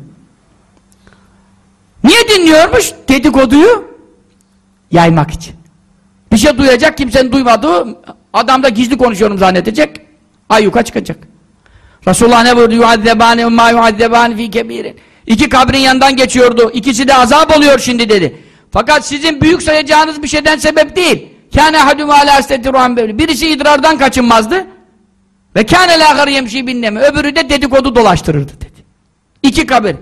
Niye dinliyormuş dedikoduyu? Yaymak için. Bir şey duyacak kimsenin duymadığı adam da gizli konuşuyorum zannedecek. Ayyuka çıkacak. Resulullah ne buyurdu? Yuazzebâne ummâ yuazzebâne fî kebirin. İki kabrin yanından geçiyordu. İkisi de azap oluyor şimdi dedi. Fakat sizin büyük sayacağınız bir şeyden sebep değil. Kâne hadûmâ alâ. Birisi idrardan kaçınmazdı. Ve kâne lâgâr yemşî binneme. Öbürü de dedikodu dolaştırırdı dedi. İki kabir.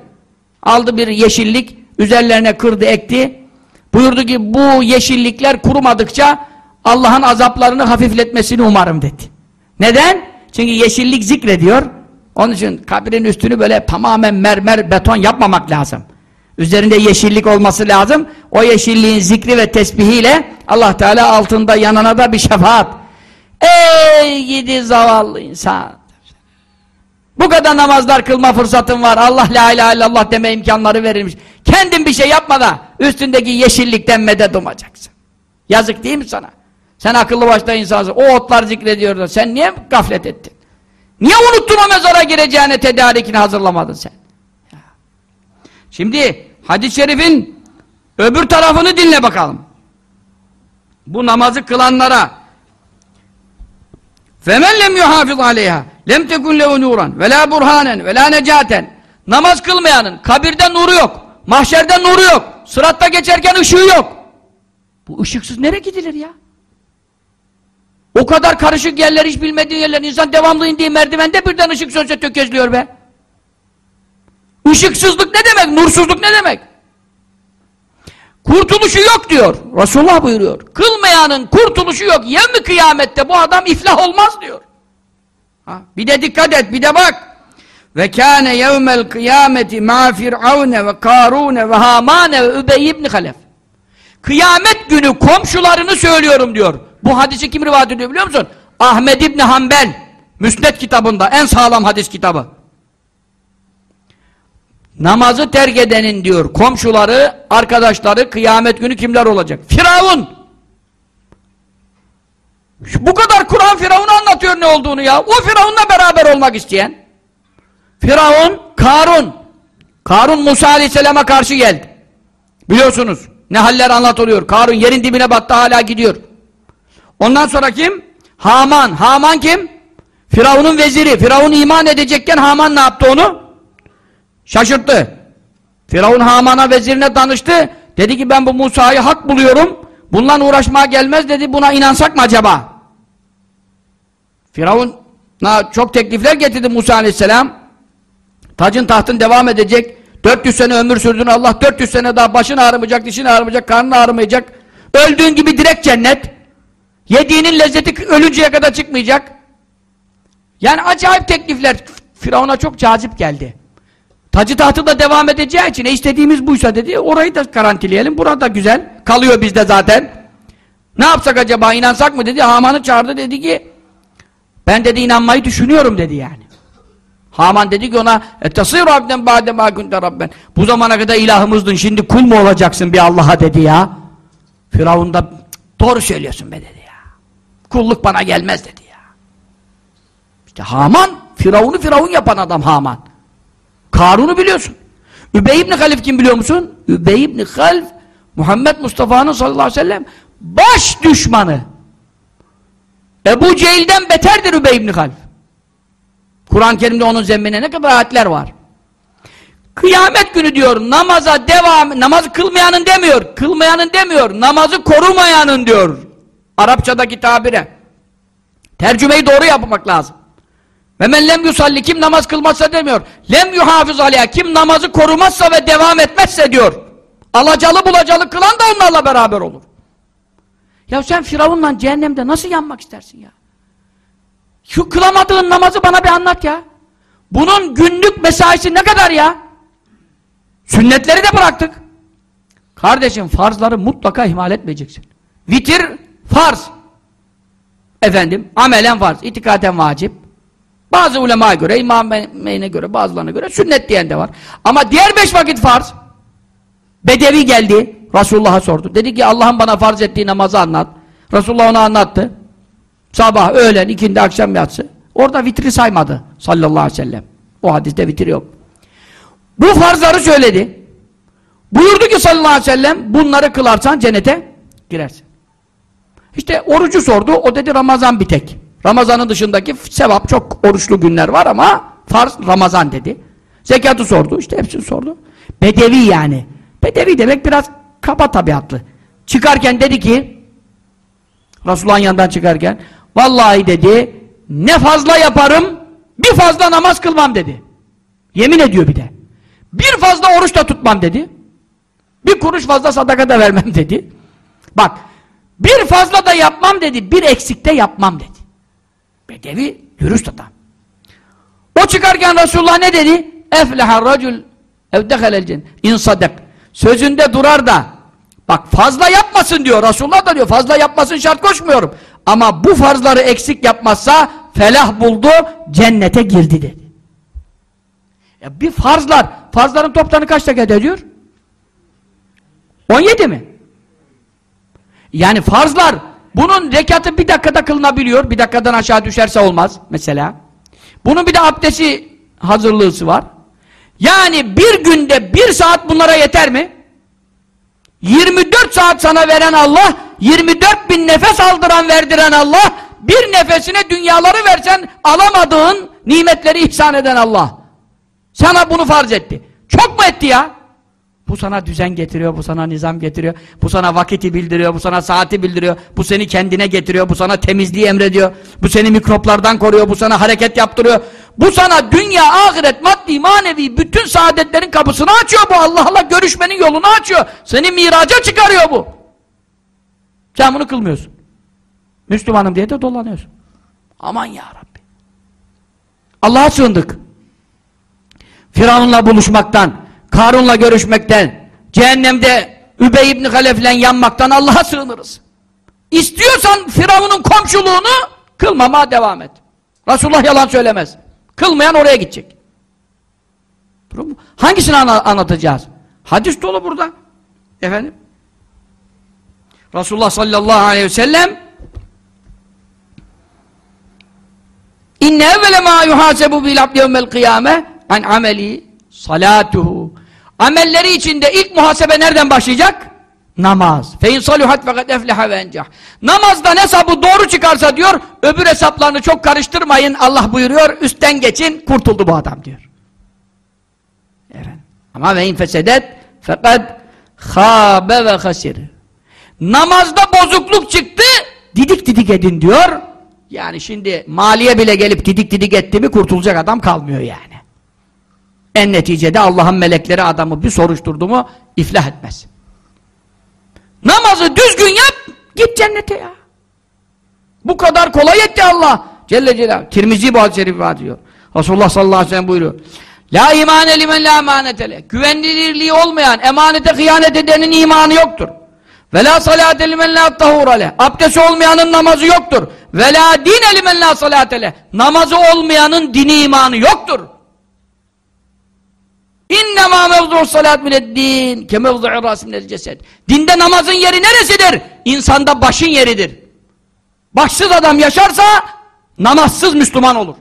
Aldı bir yeşillik, üzerlerine kırdı, ekti. Buyurdu ki bu yeşillikler kurumadıkça Allah'ın azaplarını hafifletmesini umarım dedi. Neden? Çünkü yeşillik zikrediyor. Onun için kabrin üstünü böyle tamamen mermer, beton yapmamak lazım. Üzerinde yeşillik olması lazım. O yeşilliğin zikri ve tesbihiyle Allah Teala altında yanana da bir şefaat. Ey gidi zavallı insan. Bu kadar namazlar kılma fırsatın var. Allah la ilahe illallah deme imkanları verilmiş. Kendin bir şey yapma da üstündeki yeşillikten medet umacaksın. Yazık değil mi sana? Sen akıllı başta insansın. O otlar zikrediyor da sen niye gaflet ettin? Niye unuttun o mezara gireceğine tedarikini hazırlamadın sen? Şimdi hadis-i şerifin öbür tarafını dinle bakalım. Bu namazı kılanlara Femen lem yuhafiz aleyha lem tekun lehu nuran ve la burhanen ve la necaten Namaz kılmayanın kabirde nuru yok, mahşerde nuru yok, sıratta geçerken ışığı yok. Bu ışıksız nereye gidilir ya? O kadar karışık yerler hiç bilmediği yerler insan devamlı indiği merdivende birden ışık sözse tökezliyor be. Işıksızlık ne demek? Nursuzluk ne demek? Kurtuluşu yok diyor Resulullah buyuruyor kılmayanın kurtuluşu yok yevmi kıyamette bu adam iflah olmaz diyor Ha, bir de dikkat et, bir de bak. Ve kâne yevmel kıyameti ma firavne ve karune ve hamane ve übey ibn halef. Kıyamet günü komşularını söylüyorum diyor. Bu hadisi kim rivayet ediyor biliyor musun? Ahmed İbni Hanbel. Müsned kitabında en sağlam hadis kitabı. Namazı terk edenin diyor komşuları, arkadaşları kıyamet günü kimler olacak? Firavun. Bu kadar Kur'an Firavun'u anlatıyor ne olduğunu ya. O Firavun'la beraber olmak isteyen. Firavun, Karun. Karun Musa Aleyhisselam'a karşı geldi. Biliyorsunuz ne haller anlatılıyor. Karun yerin dibine battı hala gidiyor. Ondan sonra kim? Haman. Haman kim? Firavun'un veziri. Firavun iman edecekken Haman ne yaptı onu? Şaşırttı. Firavun Haman'a vezirine danıştı. Dedi ki ben bu Musa'yı hak buluyorum. Bununla uğraşmaya gelmez dedi. Buna inansak mı acaba? Firavun'a çok teklifler getirdi Musa aleyhisselam. Tacın tahtın devam edecek. 400 sene ömür sürdün Allah 400 sene daha başın ağrımayacak, dişin ağrımayacak, karnın ağrımayacak. Öldüğün gibi direkt cennet. Yediğinin lezzeti ölünceye kadar çıkmayacak. Yani acayip teklifler Firavun'a çok cazip geldi. Tacı tahtı da devam edeceği için e istediğimiz buysa dedi orayı da garantileyelim. Burada güzel. Kalıyor bizde zaten. Ne yapsak acaba inansak mı dedi. Haman'ı çağırdı dedi ki ben dedi inanmayı düşünüyorum dedi yani. Haman dedi ki ona "Etasiru abden ba'de ma kunte rabben." Bu zamana kadar ilahımızdın. Şimdi kul mu olacaksın bir Allah'a dedi ya. Firavun da doğru söylüyorsun be dedi ya. Kulluk bana gelmez dedi ya. İşte Haman Firavun'u Firavun yapan adam Haman. Karun'u biliyorsun. Übey ibn Halif kim biliyor musun? Übey ibn Halif Muhammed Mustafa'nın sallallahu aleyhi ve sellem baş düşmanı. Ebu Cehil'den beterdir Übey ibn Halif. Kur'an-ı Kerim'de onun zemmine ne kadar ayetler var. Kıyamet günü diyor namaza devam, namaz kılmayanın demiyor, kılmayanın demiyor, namazı korumayanın diyor. Arapçadaki tabire. Tercümeyi doğru yapmak lazım. Ve men lem yusalli kim namaz kılmazsa demiyor. Lem yuhafiz aleyha kim namazı korumazsa ve devam etmezse diyor. Alacalı bulacalı kılan da onlarla beraber olur. Ya sen Firavun'la cehennemde nasıl yanmak istersin ya? Şu kılamadığın namazı bana bir anlat ya. Bunun günlük mesaisi ne kadar ya? Sünnetleri de bıraktık. Kardeşim farzları mutlaka ihmal etmeyeceksin. Vitir farz. Efendim amelen farz, itikaten vacip. Bazı ulemaya göre, İmam Bey'ine göre, bazılarına göre sünnet diyen de var. Ama diğer beş vakit farz. Bedevi geldi, Resulullah'a sordu. Dedi ki Allah'ın bana farz ettiği namazı anlat. Resulullah ona anlattı. Sabah, öğlen, ikindi, akşam yatsı. Orada vitri saymadı sallallahu aleyhi ve sellem. O hadiste vitir yok. Bu farzları söyledi. Buyurdu ki sallallahu aleyhi ve sellem bunları kılarsan cennete girersin. İşte orucu sordu. O dedi Ramazan bir tek. Ramazanın dışındaki sevap çok oruçlu günler var ama farz Ramazan dedi. Zekatı sordu. işte hepsini sordu. Bedevi yani. Bedevi demek biraz kaba tabiatlı. Çıkarken dedi ki Resulullah'ın yanından çıkarken vallahi dedi ne fazla yaparım bir fazla namaz kılmam dedi. Yemin ediyor bir de. Bir fazla oruç da tutmam dedi. Bir kuruş fazla sadaka da vermem dedi. Bak bir fazla da yapmam dedi. Bir eksikte yapmam dedi. Bedevi dürüst adam. O çıkarken Resulullah ne dedi? Eflehar racul evdehelel cennet. İnsadak. Sözünde durar da bak fazla yapmasın diyor. Resulullah da diyor fazla yapmasın şart koşmuyorum. Ama bu farzları eksik yapmazsa felah buldu, cennete girdi dedi. Ya bir farzlar, farzların toplamı kaç dakika ediyor? 17 mi? Yani farzlar, bunun rekatı bir dakikada kılınabiliyor, bir dakikadan aşağı düşerse olmaz mesela. Bunun bir de abdesti hazırlığısı var. Yani bir günde bir saat bunlara yeter mi? 24 saat sana veren Allah, 24 bin nefes aldıran verdiren Allah, bir nefesine dünyaları versen alamadığın nimetleri ihsan eden Allah. Sana bunu farz etti. Çok mu etti ya? Bu sana düzen getiriyor, bu sana nizam getiriyor, bu sana vakiti bildiriyor, bu sana saati bildiriyor, bu seni kendine getiriyor, bu sana temizliği emrediyor, bu seni mikroplardan koruyor, bu sana hareket yaptırıyor. Bu sana dünya, ahiret, maddi, manevi bütün saadetlerin kapısını açıyor bu. Allah'la görüşmenin yolunu açıyor. Seni miraca çıkarıyor bu. Sen bunu kılmıyorsun. Müslümanım diye de dolanıyorsun. Aman ya Rabbi. Allah'a sığındık. Firavun'la buluşmaktan, Karun'la görüşmekten, cehennemde Übey ibn Halef'le yanmaktan Allah'a sığınırız. İstiyorsan Firavun'un komşuluğunu kılmama devam et. Resulullah yalan söylemez. Kılmayan oraya gidecek. Hangisini ana anlatacağız? Hadis dolu burada. Efendim? Resulullah sallallahu aleyhi ve sellem İnne evvele ma yuhasebu bil abdi yevmel kıyame an ameli salatuhu. Amelleri içinde ilk muhasebe nereden başlayacak? Namaz. Fe in saluhat fakat efleha ve encah. Namazdan hesabı doğru çıkarsa diyor, öbür hesaplarını çok karıştırmayın. Allah buyuruyor, üstten geçin, kurtuldu bu adam diyor. Evet. Ama ve in fesedet fakat khabe ve hasir. Namazda bozukluk çıktı, didik didik edin diyor. Yani şimdi maliye bile gelip didik didik etti mi kurtulacak adam kalmıyor yani. En neticede Allah'ın melekleri adamı bir soruşturdu mu iflah etmez. Namazı düzgün yap, git cennete ya. Bu kadar kolay etti Allah. Celle Celaluhu. Tirmizi bu hadis-i diyor. Resulullah sallallahu aleyhi ve sellem buyuruyor. La imane limen la emanetele. Güvenilirliği olmayan, emanete hıyanet edenin imanı yoktur. Ve la salate limen la tahurale. Abdesti olmayanın namazı yoktur. Ve la dine limen la salatele. Namazı olmayanın dini imanı yoktur. İnnemâ mevzu'u salat mineddin kemevzu'u rasim ceset. Dinde namazın yeri neresidir? İnsanda başın yeridir. Başsız adam yaşarsa namazsız Müslüman olur.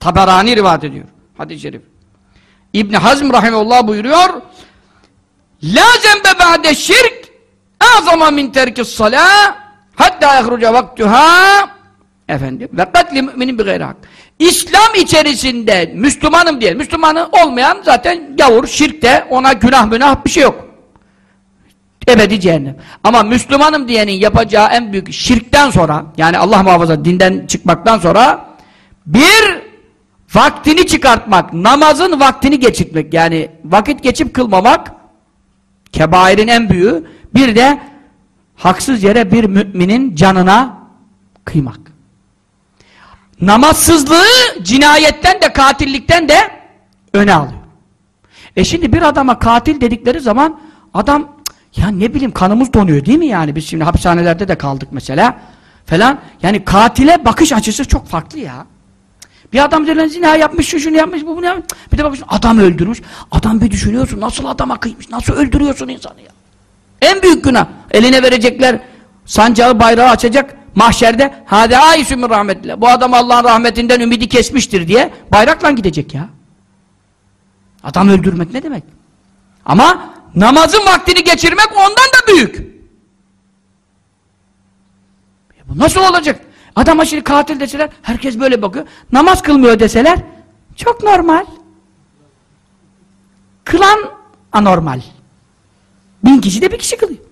Taberani rivayet ediyor. Hadis-i şerif. İbn Hazm rahimehullah buyuruyor. La zembe ba'de şirk azama min terkis salah hatta yahruca vaktuha efendim ve katli müminin bir gayri hak. İslam içerisinde Müslümanım diye, Müslümanı olmayan zaten gavur, şirkte ona günah münah bir şey yok. Ebedi cehennem. Ama Müslümanım diyenin yapacağı en büyük şirkten sonra, yani Allah muhafaza dinden çıkmaktan sonra bir vaktini çıkartmak, namazın vaktini geçirmek, yani vakit geçip kılmamak kebairin en büyüğü, bir de haksız yere bir müminin canına kıymak. Namazsızlığı cinayetten de katillikten de öne alıyor. E şimdi bir adama katil dedikleri zaman adam ya ne bileyim kanımız donuyor değil mi yani biz şimdi hapishanelerde de kaldık mesela falan yani katile bakış açısı çok farklı ya. Bir adam diyor zina yapmış, şu şunu yapmış, bu bunu yapmış. Bir de bakıyorsun adam öldürmüş. Adam bir düşünüyorsun nasıl adama kıymış, nasıl öldürüyorsun insanı ya. En büyük günah. Eline verecekler, sancağı bayrağı açacak mahşerde. Hadi aysü min rahmetle. Bu adam Allah'ın rahmetinden ümidi kesmiştir diye bayrakla gidecek ya. Adam öldürmek ne demek? Ama namazın vaktini geçirmek ondan da büyük. E bu nasıl olacak? Adama şimdi katil deseler, herkes böyle bakıyor. Namaz kılmıyor deseler, çok normal. Kılan anormal. Bin kişi de bir kişi kılıyor.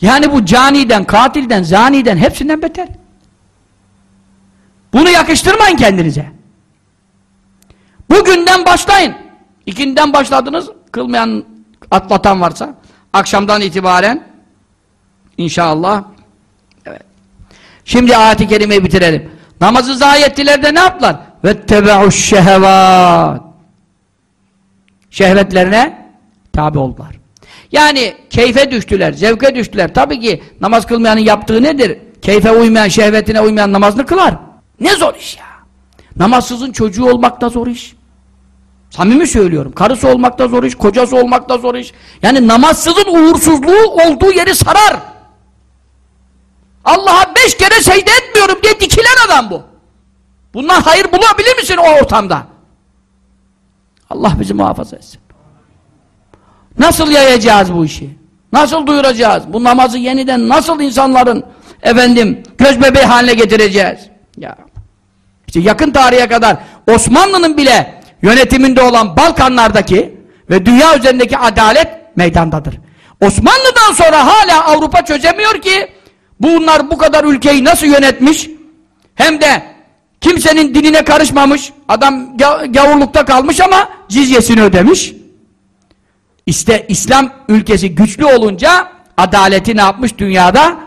Yani bu caniden, katilden, zaniden hepsinden beter. Bunu yakıştırmayın kendinize. Bugünden başlayın. İkinden başladınız, kılmayan, atlatan varsa, akşamdan itibaren inşallah evet. Şimdi ayet-i kerimeyi bitirelim. Namazı zayi ettiler de ne yaptılar? وَاتَّبَعُ şehvat. Şehvetlerine tabi oldular. Yani keyfe düştüler, zevke düştüler. Tabii ki namaz kılmayanın yaptığı nedir? Keyfe uymayan, şehvetine uymayan namazını kılar. Ne zor iş ya. Namazsızın çocuğu olmak da zor iş. Samimi söylüyorum. Karısı olmak da zor iş, kocası olmak da zor iş. Yani namazsızın uğursuzluğu olduğu yeri sarar. Allah'a beş kere secde etmiyorum diye dikilen adam bu. Bundan hayır bulabilir misin o ortamda? Allah bizi muhafaza etsin. Nasıl yayacağız bu işi? Nasıl duyuracağız? Bu namazı yeniden nasıl insanların efendim göz bebeği haline getireceğiz? Ya. İşte yakın tarihe kadar Osmanlı'nın bile yönetiminde olan Balkanlardaki ve dünya üzerindeki adalet meydandadır. Osmanlı'dan sonra hala Avrupa çözemiyor ki bunlar bu kadar ülkeyi nasıl yönetmiş? Hem de kimsenin dinine karışmamış, adam gavurlukta kalmış ama cizyesini ödemiş. İşte İslam ülkesi güçlü olunca adaleti ne yapmış dünyada?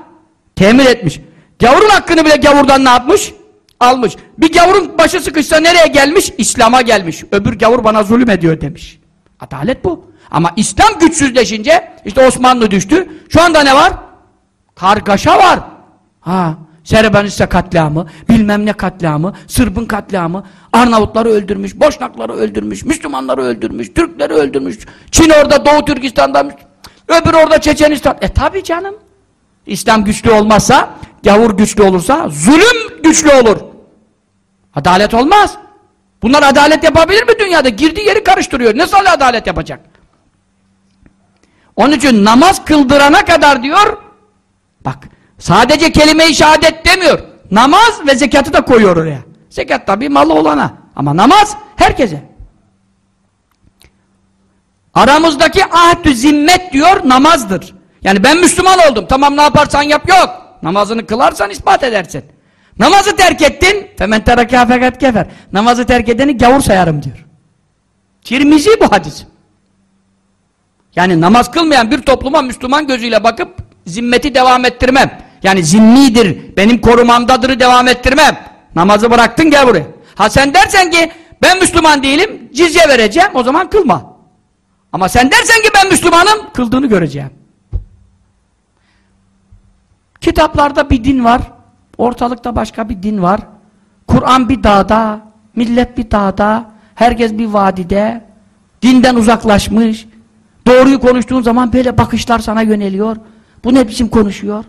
Temin etmiş. Gavurun hakkını bile gavurdan ne yapmış? Almış. Bir gavurun başı sıkışsa nereye gelmiş? İslam'a gelmiş. Öbür gavur bana zulüm ediyor demiş. Adalet bu. Ama İslam güçsüzleşince işte Osmanlı düştü. Şu anda ne var? Kargaşa var. Ha, Serbenista katliamı, bilmem ne katliamı, Sırbın katliamı, Arnavutları öldürmüş, Boşnakları öldürmüş, Müslümanları öldürmüş, Türkleri öldürmüş, Çin orada, Doğu Türkistan'da, öbür orada Çeçenistan. E tabi canım. İslam güçlü olmazsa, gavur güçlü olursa, zulüm güçlü olur. Adalet olmaz. Bunlar adalet yapabilir mi dünyada? Girdiği yeri karıştırıyor. Nasıl adalet yapacak? Onun için namaz kıldırana kadar diyor, bak, Sadece kelime-i şehadet demiyor. Namaz ve zekatı da koyuyor oraya. Zekat tabi malı olana. Ama namaz herkese. Aramızdaki ahdü zimmet diyor namazdır. Yani ben Müslüman oldum. Tamam ne yaparsan yap yok. Namazını kılarsan ispat edersin. Namazı terk ettin. Femen terakâ kefer. Namazı terk edeni gavur sayarım diyor. Tirmizi bu hadis. Yani namaz kılmayan bir topluma Müslüman gözüyle bakıp zimmeti devam ettirmem. Yani zimmidir, benim korumamdadır devam ettirmem. Namazı bıraktın gel buraya. Ha sen dersen ki ben Müslüman değilim, cizye vereceğim, o zaman kılma. Ama sen dersen ki ben Müslümanım, kıldığını göreceğim. Kitaplarda bir din var, ortalıkta başka bir din var. Kur'an bir dağda, Millet bir dağda, herkes bir vadide, dinden uzaklaşmış. Doğruyu konuştuğun zaman böyle bakışlar sana yöneliyor. Bu ne biçim konuşuyor?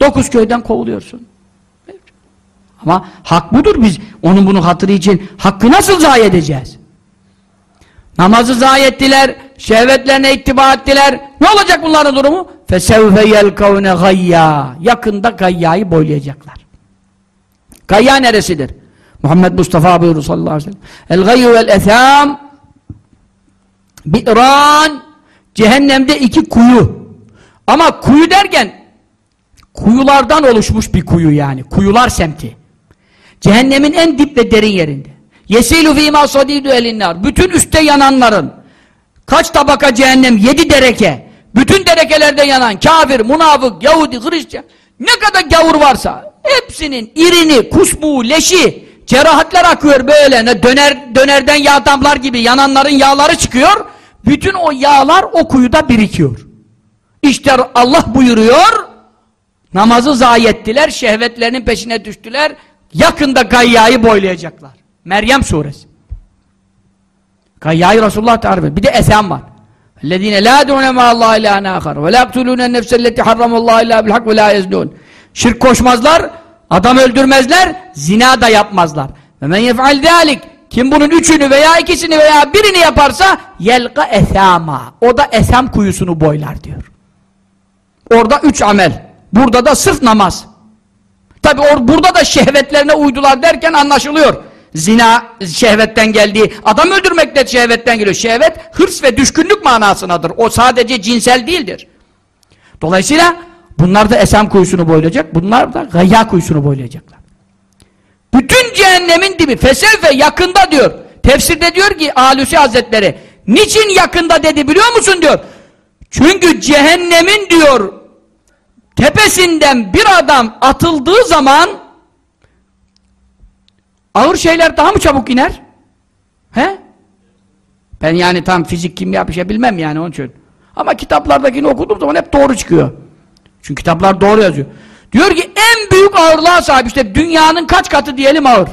Dokuz köyden kovuluyorsun. Ama hak budur biz. Onun bunu hatırı için hakkı nasıl zayi edeceğiz? Namazı zayi ettiler, şehvetlerine ittiba ettiler. Ne olacak bunların durumu? فَسَوْفَ يَلْكَوْنَ غَيَّا Yakında gayyayı boylayacaklar. Gayya neresidir? Muhammed Mustafa buyurdu sallallahu aleyhi ve sellem. El-gayyu vel-etham bi'ran cehennemde iki kuyu. Ama kuyu derken kuyulardan oluşmuş bir kuyu yani. Kuyular semti. Cehennemin en dip ve derin yerinde. Yesilu fîmâ sadîdü elinnar. Bütün üstte yananların kaç tabaka cehennem? Yedi dereke. Bütün derekelerde yanan kafir, munafık, Yahudi, Hristiyan ne kadar gavur varsa hepsinin irini, kusmuğu, leşi cerahatler akıyor böyle ne döner, dönerden yağ damlar gibi yananların yağları çıkıyor bütün o yağlar o kuyuda birikiyor. İşte Allah buyuruyor namazı zayi ettiler, şehvetlerinin peşine düştüler yakında gayyayı boylayacaklar. Meryem suresi. Gayyayı Resulullah tarif ediyor. Bir de esen var. الذين لا يدعون مع الله إلها آخر ولا يقتلون النفس التي حرم الله إلا بالحق ولا يزنون Şirk koşmazlar, adam öldürmezler, zina da yapmazlar. Ve men yef'al zalik kim bunun üçünü veya ikisini veya birini yaparsa yelka esama. O da esam kuyusunu boylar diyor. Orada üç amel. Burada da sırf namaz. Tabi burada da şehvetlerine uydular derken anlaşılıyor. Zina şehvetten geldiği, adam öldürmek de şehvetten geliyor. Şehvet hırs ve düşkünlük manasınadır. O sadece cinsel değildir. Dolayısıyla bunlar da esam kuyusunu boylayacak, bunlar da gayya kuyusunu boylayacaklar. Bütün cehennemin dibi, feselfe yakında diyor. Tefsirde diyor ki Alusi Hazretleri, niçin yakında dedi biliyor musun diyor. Çünkü cehennemin diyor, tepesinden bir adam atıldığı zaman Ağır şeyler daha mı çabuk iner? He? Ben yani tam fizik, kimya bir şey bilmem yani onun için. Ama kitaplardakini okuduğum zaman hep doğru çıkıyor. Çünkü kitaplar doğru yazıyor. Diyor ki en büyük ağırlığa sahip işte dünyanın kaç katı diyelim ağır.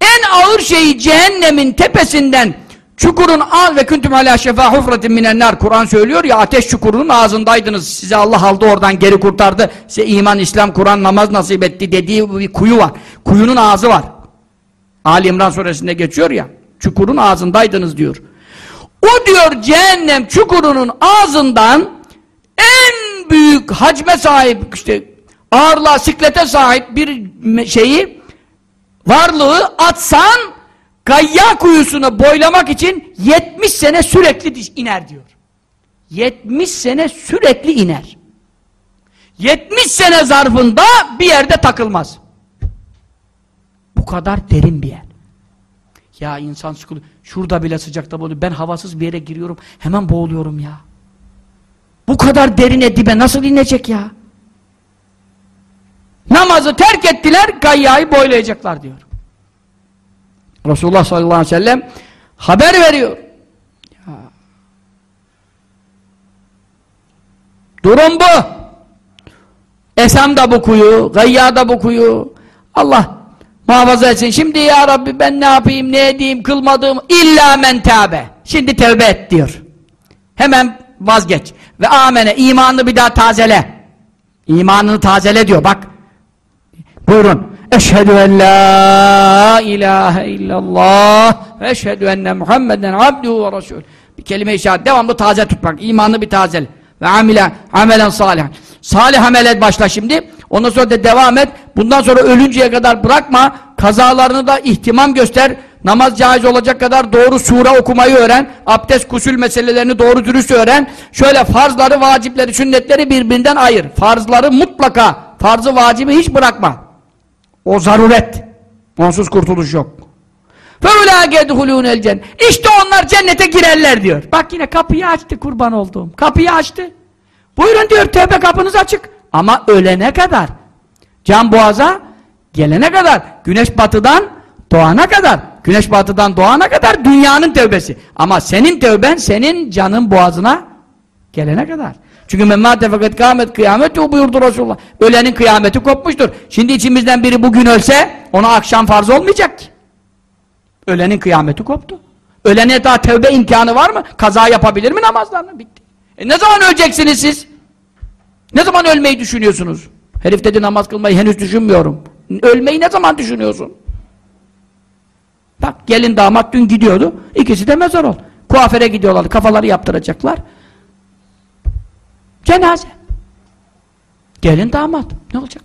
En ağır şeyi cehennemin tepesinden çukurun al ve küntüm ala şefa hufratin minennar Kur'an söylüyor ya ateş çukurunun ağzındaydınız size Allah aldı oradan geri kurtardı size iman, İslam, Kur'an, namaz nasip etti dediği bir kuyu var. Kuyunun ağzı var. Ali İmran suresinde geçiyor ya çukurun ağzındaydınız diyor. O diyor cehennem çukurunun ağzından en büyük hacme sahip işte ağırlığa siklete sahip bir şeyi varlığı atsan Gayya kuyusunu boylamak için 70 sene sürekli iner diyor. 70 sene sürekli iner. 70 sene zarfında bir yerde takılmaz. Bu kadar derin bir yer. Ya insan sıkılıyor. Şurada bile sıcakta boğuluyor. Ben havasız bir yere giriyorum. Hemen boğuluyorum ya. Bu kadar derine dibe nasıl inecek ya? Namazı terk ettiler, gayyayı boylayacaklar diyor. Resulullah sallallahu aleyhi ve sellem haber veriyor. Durum bu. Esam da bu kuyu, gayya da bu kuyu. Allah muhafaza etsin. Şimdi ya Rabbi ben ne yapayım, ne edeyim, kılmadığım illa men tâbe. Şimdi tevbe et diyor. Hemen vazgeç. Ve amene, imanını bir daha tazele. İmanını tazele diyor bak. Buyurun. Eşhedü en la ilahe illallah ve eşhedü enne Muhammeden abduhu ve resul. Bir kelime-i şehadet devamlı taze tutmak. İmanını bir tazele. Ve amile amelen salihan. Salih amel et başla şimdi. Ondan sonra da devam et. Bundan sonra ölünceye kadar bırakma. Kazalarını da ihtimam göster. Namaz caiz olacak kadar doğru sure okumayı öğren. Abdest, kusül meselelerini doğru dürüst öğren. Şöyle farzları, vacipleri, sünnetleri birbirinden ayır. Farzları mutlaka, farzı vacibi hiç bırakma. O zaruret. Onsuz kurtuluş yok. İşte onlar cennete girerler diyor. Bak yine kapıyı açtı kurban olduğum. Kapıyı açtı. Buyurun diyor tövbe kapınız açık. Ama ölene kadar. Can boğaza gelene kadar. Güneş batıdan doğana kadar. Güneş batıdan doğana kadar dünyanın tövbesi. Ama senin tövben senin canın boğazına gelene kadar. Çünkü memmâte fakat kâmet kıyamet buyurdu Resulullah. Ölenin kıyameti kopmuştur. Şimdi içimizden biri bugün ölse ona akşam farz olmayacak ki. Ölenin kıyameti koptu. Ölene daha tevbe imkanı var mı? Kaza yapabilir mi namazlarını? Bitti. E ne zaman öleceksiniz siz? Ne zaman ölmeyi düşünüyorsunuz? Herif dedi namaz kılmayı henüz düşünmüyorum. Ölmeyi ne zaman düşünüyorsun? Bak gelin damat dün gidiyordu. İkisi de mezar oldu. Kuaföre gidiyorlar. Kafaları yaptıracaklar. Cenaze. Gelin damat. Ne olacak?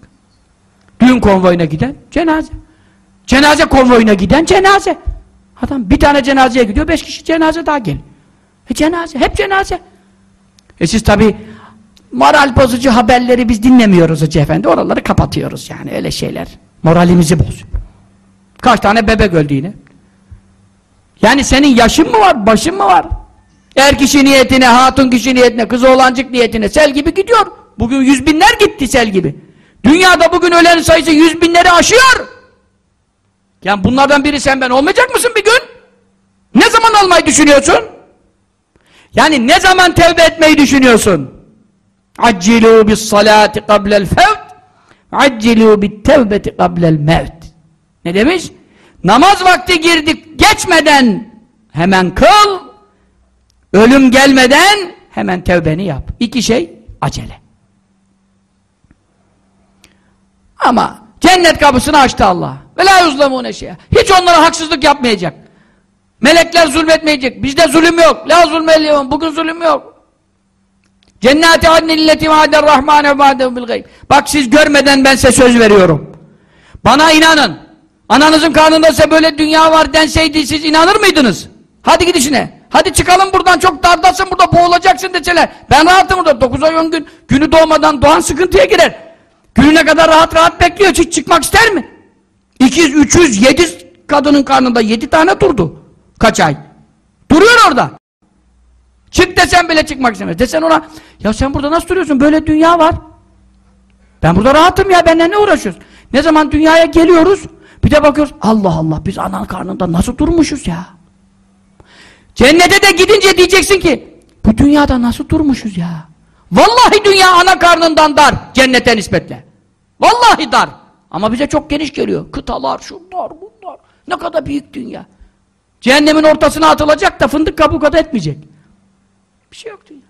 Düğün konvoyuna giden cenaze. Cenaze konvoyuna giden cenaze. Adam bir tane cenazeye gidiyor, beş kişi cenaze daha gel. E cenaze, hep cenaze. E siz tabi moral bozucu haberleri biz dinlemiyoruz Hacı Efendi. Oraları kapatıyoruz yani öyle şeyler. Moralimizi bozuyor. Kaç tane bebek öldü yine. Yani senin yaşın mı var, başın mı var? Er kişi niyetine, hatun kişi niyetine, kız oğlancık niyetine sel gibi gidiyor. Bugün yüz binler gitti sel gibi. Dünyada bugün ölen sayısı yüz binleri aşıyor. Yani bunlardan biri sen ben olmayacak mısın bir gün? Ne zaman olmayı düşünüyorsun? Yani ne zaman tevbe etmeyi düşünüyorsun? Accilu bis salati qablel fevt Accilu bit tevbeti qablel mevt Ne demiş? Namaz vakti girdik geçmeden hemen kıl ölüm gelmeden hemen tevbeni yap. İki şey acele. Ama cennet kapısını açtı Allah. Ve la yuzlemune şey. Hiç onlara haksızlık yapmayacak. Melekler zulmetmeyecek. Bizde zulüm yok. La zulmeliyon. Bugün zulüm yok. Cenneti adnilleti vader rahmane vadehu bil gayb. Bak siz görmeden ben size söz veriyorum. Bana inanın. Ananızın karnında size böyle dünya var denseydi siz inanır mıydınız? Hadi gidişine. Hadi çıkalım buradan çok dardasın burada boğulacaksın deseler. Ben rahatım burada. 9 ay 10 gün günü doğmadan doğan sıkıntıya girer. Gününe kadar rahat rahat bekliyor. Hiç çıkmak ister mi? 200, 300, 7 kadının karnında 7 tane durdu. Kaç ay? Duruyor orada. Çık desen bile çıkmak istemez. Desen ona, ya sen burada nasıl duruyorsun? Böyle dünya var. Ben burada rahatım ya, benimle ne uğraşıyorsun? Ne zaman dünyaya geliyoruz, bir de bakıyoruz, Allah Allah, biz ananın karnında nasıl durmuşuz ya? Cennete de gidince diyeceksin ki, bu dünyada nasıl durmuşuz ya? Vallahi dünya ana karnından dar, cennete nispetle. Vallahi dar. Ama bize çok geniş geliyor. Kıtalar, şunlar, bunlar. Ne kadar büyük dünya. Cehennemin ortasına atılacak da fındık kabuğu etmeyecek. Bir şey yok dünya.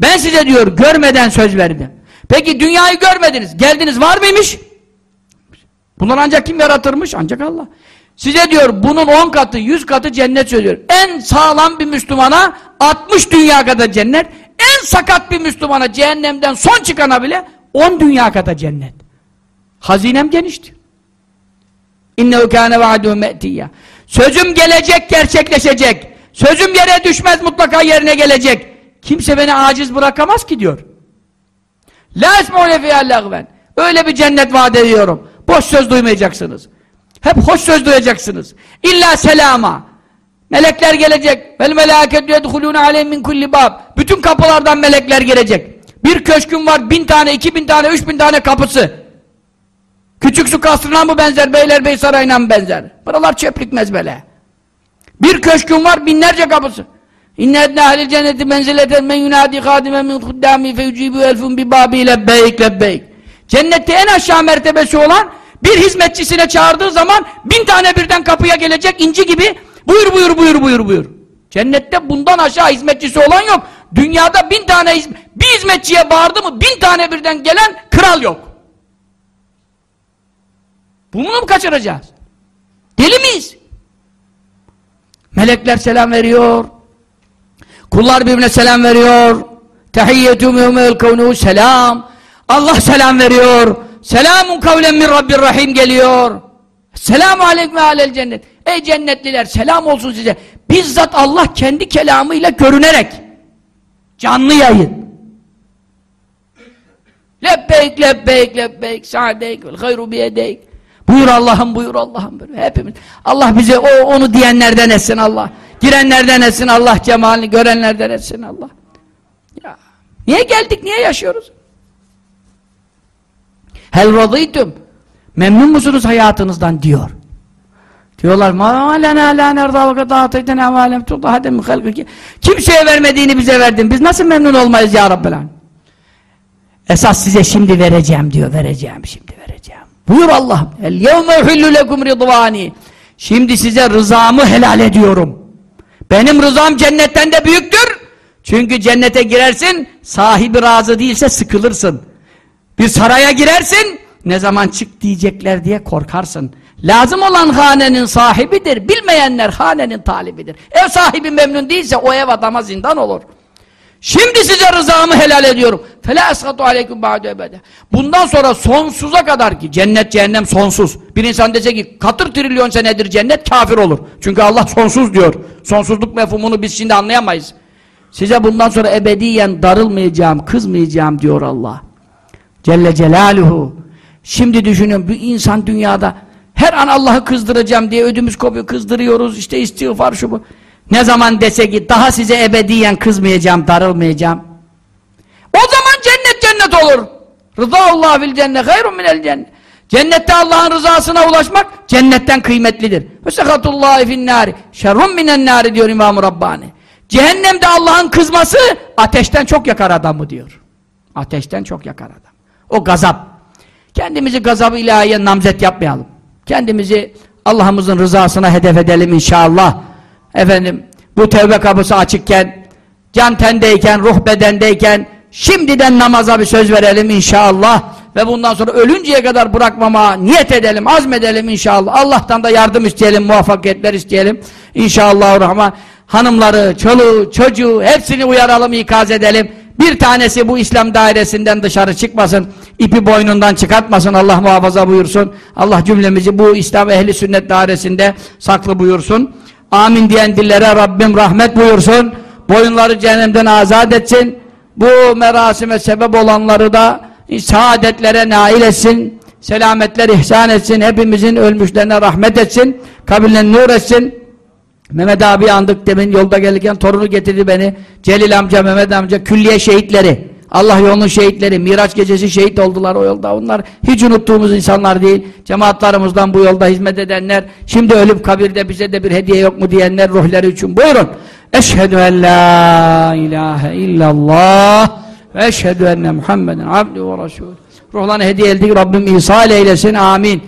Ben size diyor görmeden söz verdim. Peki dünyayı görmediniz. Geldiniz var mıymış? Bunlar ancak kim yaratırmış? Ancak Allah. Size diyor bunun 10 katı, 100 katı cennet söylüyor. En sağlam bir Müslümana 60 dünya kadar cennet. En sakat bir Müslümana cehennemden son çıkana bile 10 dünya kadar cennet. Hazinem genişti. İnnehu kâne vaadû me'tiyya. Sözüm gelecek, gerçekleşecek. Sözüm yere düşmez, mutlaka yerine gelecek. Kimse beni aciz bırakamaz ki diyor. La esmûne fiyâllâgven. Öyle bir cennet vaat ediyorum. Boş söz duymayacaksınız. Hep hoş söz duyacaksınız. İlla selama. Melekler gelecek. Vel melâketü yedhulûne aleyhim min kulli bab. Bütün kapılardan melekler gelecek. Bir köşkün var, bin tane, iki bin tane, üç bin tane kapısı. Küçük su kasrına mı benzer, Beylerbeyi Sarayı'na mı benzer? Buralar çöplük mezbele. Bir köşkün var, binlerce kapısı. İnne edne ahlil cenneti menzileten men yunadi hadimen min huddami fe yücibu elfun bi babi lebbeyk lebbeyk. Cennette en aşağı mertebesi olan bir hizmetçisine çağırdığı zaman bin tane birden kapıya gelecek inci gibi buyur buyur buyur buyur buyur. Cennette bundan aşağı hizmetçisi olan yok. Dünyada bin tane bir hizmetçiye bağırdı mı bin tane birden gelen kral yok. Bunu mu kaçıracağız? Deli miyiz? Melekler selam veriyor. Kullar birbirine selam veriyor. Tehiyyetum yevmel kavnuhu selam. Allah selam veriyor. Selamun kavlen min Rabbir Rahim geliyor. Selamu aleyküm ve alel cennet. Ey cennetliler selam olsun size. Bizzat Allah kendi kelamıyla görünerek. Canlı yayın. Lebbeyk lebbeyk lebbeyk sa'deyk vel hayru biyedeyk. Buyur Allah'ım buyur Allah'ım böyle hepimiz. Allah bize o onu diyenlerden etsin Allah. Girenlerden etsin Allah cemalini görenlerden etsin Allah. Ya niye geldik niye yaşıyoruz? Hel radıytüm. Memnun musunuz hayatınızdan diyor. Diyorlar ma lena la nerda ve kad ataytena ma lem tudahade min halqiki. Kimseye vermediğini bize verdin. Biz nasıl memnun olmayız ya Rabbel Esas size şimdi vereceğim diyor. Vereceğim şimdi vereceğim. Buyur Allah'ım. El yevme uhillu lekum ridvani. Şimdi size rızamı helal ediyorum. Benim rızam cennetten de büyüktür. Çünkü cennete girersin, sahibi razı değilse sıkılırsın. Bir saraya girersin, ne zaman çık diyecekler diye korkarsın. Lazım olan hanenin sahibidir, bilmeyenler hanenin talibidir. Ev sahibi memnun değilse o ev adama zindan olur. Şimdi size rızamı helal ediyorum. Fela. Bundan sonra sonsuza kadar ki cennet cehennem sonsuz. Bir insan dese ki katır trilyon senedir cennet kafir olur. Çünkü Allah sonsuz diyor. Sonsuzluk mefhumunu biz şimdi anlayamayız. Size bundan sonra ebediyen darılmayacağım, kızmayacağım diyor Allah. Celle Celaluhu. Şimdi düşünün bir insan dünyada her an Allah'ı kızdıracağım diye ödümüz kopuyor, kızdırıyoruz işte istiğfar şu bu. Ne zaman dese ki daha size ebediyen kızmayacağım, darılmayacağım. O zaman cennet cennet olur. Rızaullah fil cennet hayrun minel cennet. Cennette Allah'ın rızasına ulaşmak cennetten kıymetlidir. Ve sekatullahi fin nari şerrun minen nari diyor İmam-ı Rabbani. Cehennemde Allah'ın kızması ateşten çok yakar adamı diyor. Ateşten çok yakar adam. O gazap. Kendimizi gazabı ilahiye namzet yapmayalım. Kendimizi Allah'ımızın rızasına hedef edelim inşallah. Efendim bu tevbe kapısı açıkken, can tendeyken, ruh bedendeyken şimdiden namaza bir söz verelim inşallah. Ve bundan sonra ölünceye kadar bırakmama niyet edelim, azmedelim inşallah. Allah'tan da yardım isteyelim, muvaffakiyetler isteyelim. İnşallah rahman. Hanımları, çoluğu, çocuğu hepsini uyaralım, ikaz edelim. Bir tanesi bu İslam dairesinden dışarı çıkmasın, ipi boynundan çıkartmasın, Allah muhafaza buyursun. Allah cümlemizi bu İslam ehli sünnet dairesinde saklı buyursun. Amin diyen dillere Rabbim rahmet buyursun. Boyunları cehennemden azat etsin. Bu merasime sebep olanları da saadetlere nail etsin. Selametler ihsan etsin. Hepimizin ölmüşlerine rahmet etsin. Kabirlerine nur etsin. Mehmet abi andık demin yolda gelirken torunu getirdi beni. Celil amca, Mehmet amca, külliye şehitleri. Allah yolunun şehitleri. Miraç gecesi şehit oldular o yolda. Onlar hiç unuttuğumuz insanlar değil. Cemaatlarımızdan bu yolda hizmet edenler, şimdi ölüp kabirde bize de bir hediye yok mu diyenler ruhları için. Buyurun. Eşhedü en la ilahe illallah ve eşhedü enne Muhammeden abdü ve resulü. Ruhlarına hediye edildik. Rabbim ihsal eylesin. Amin.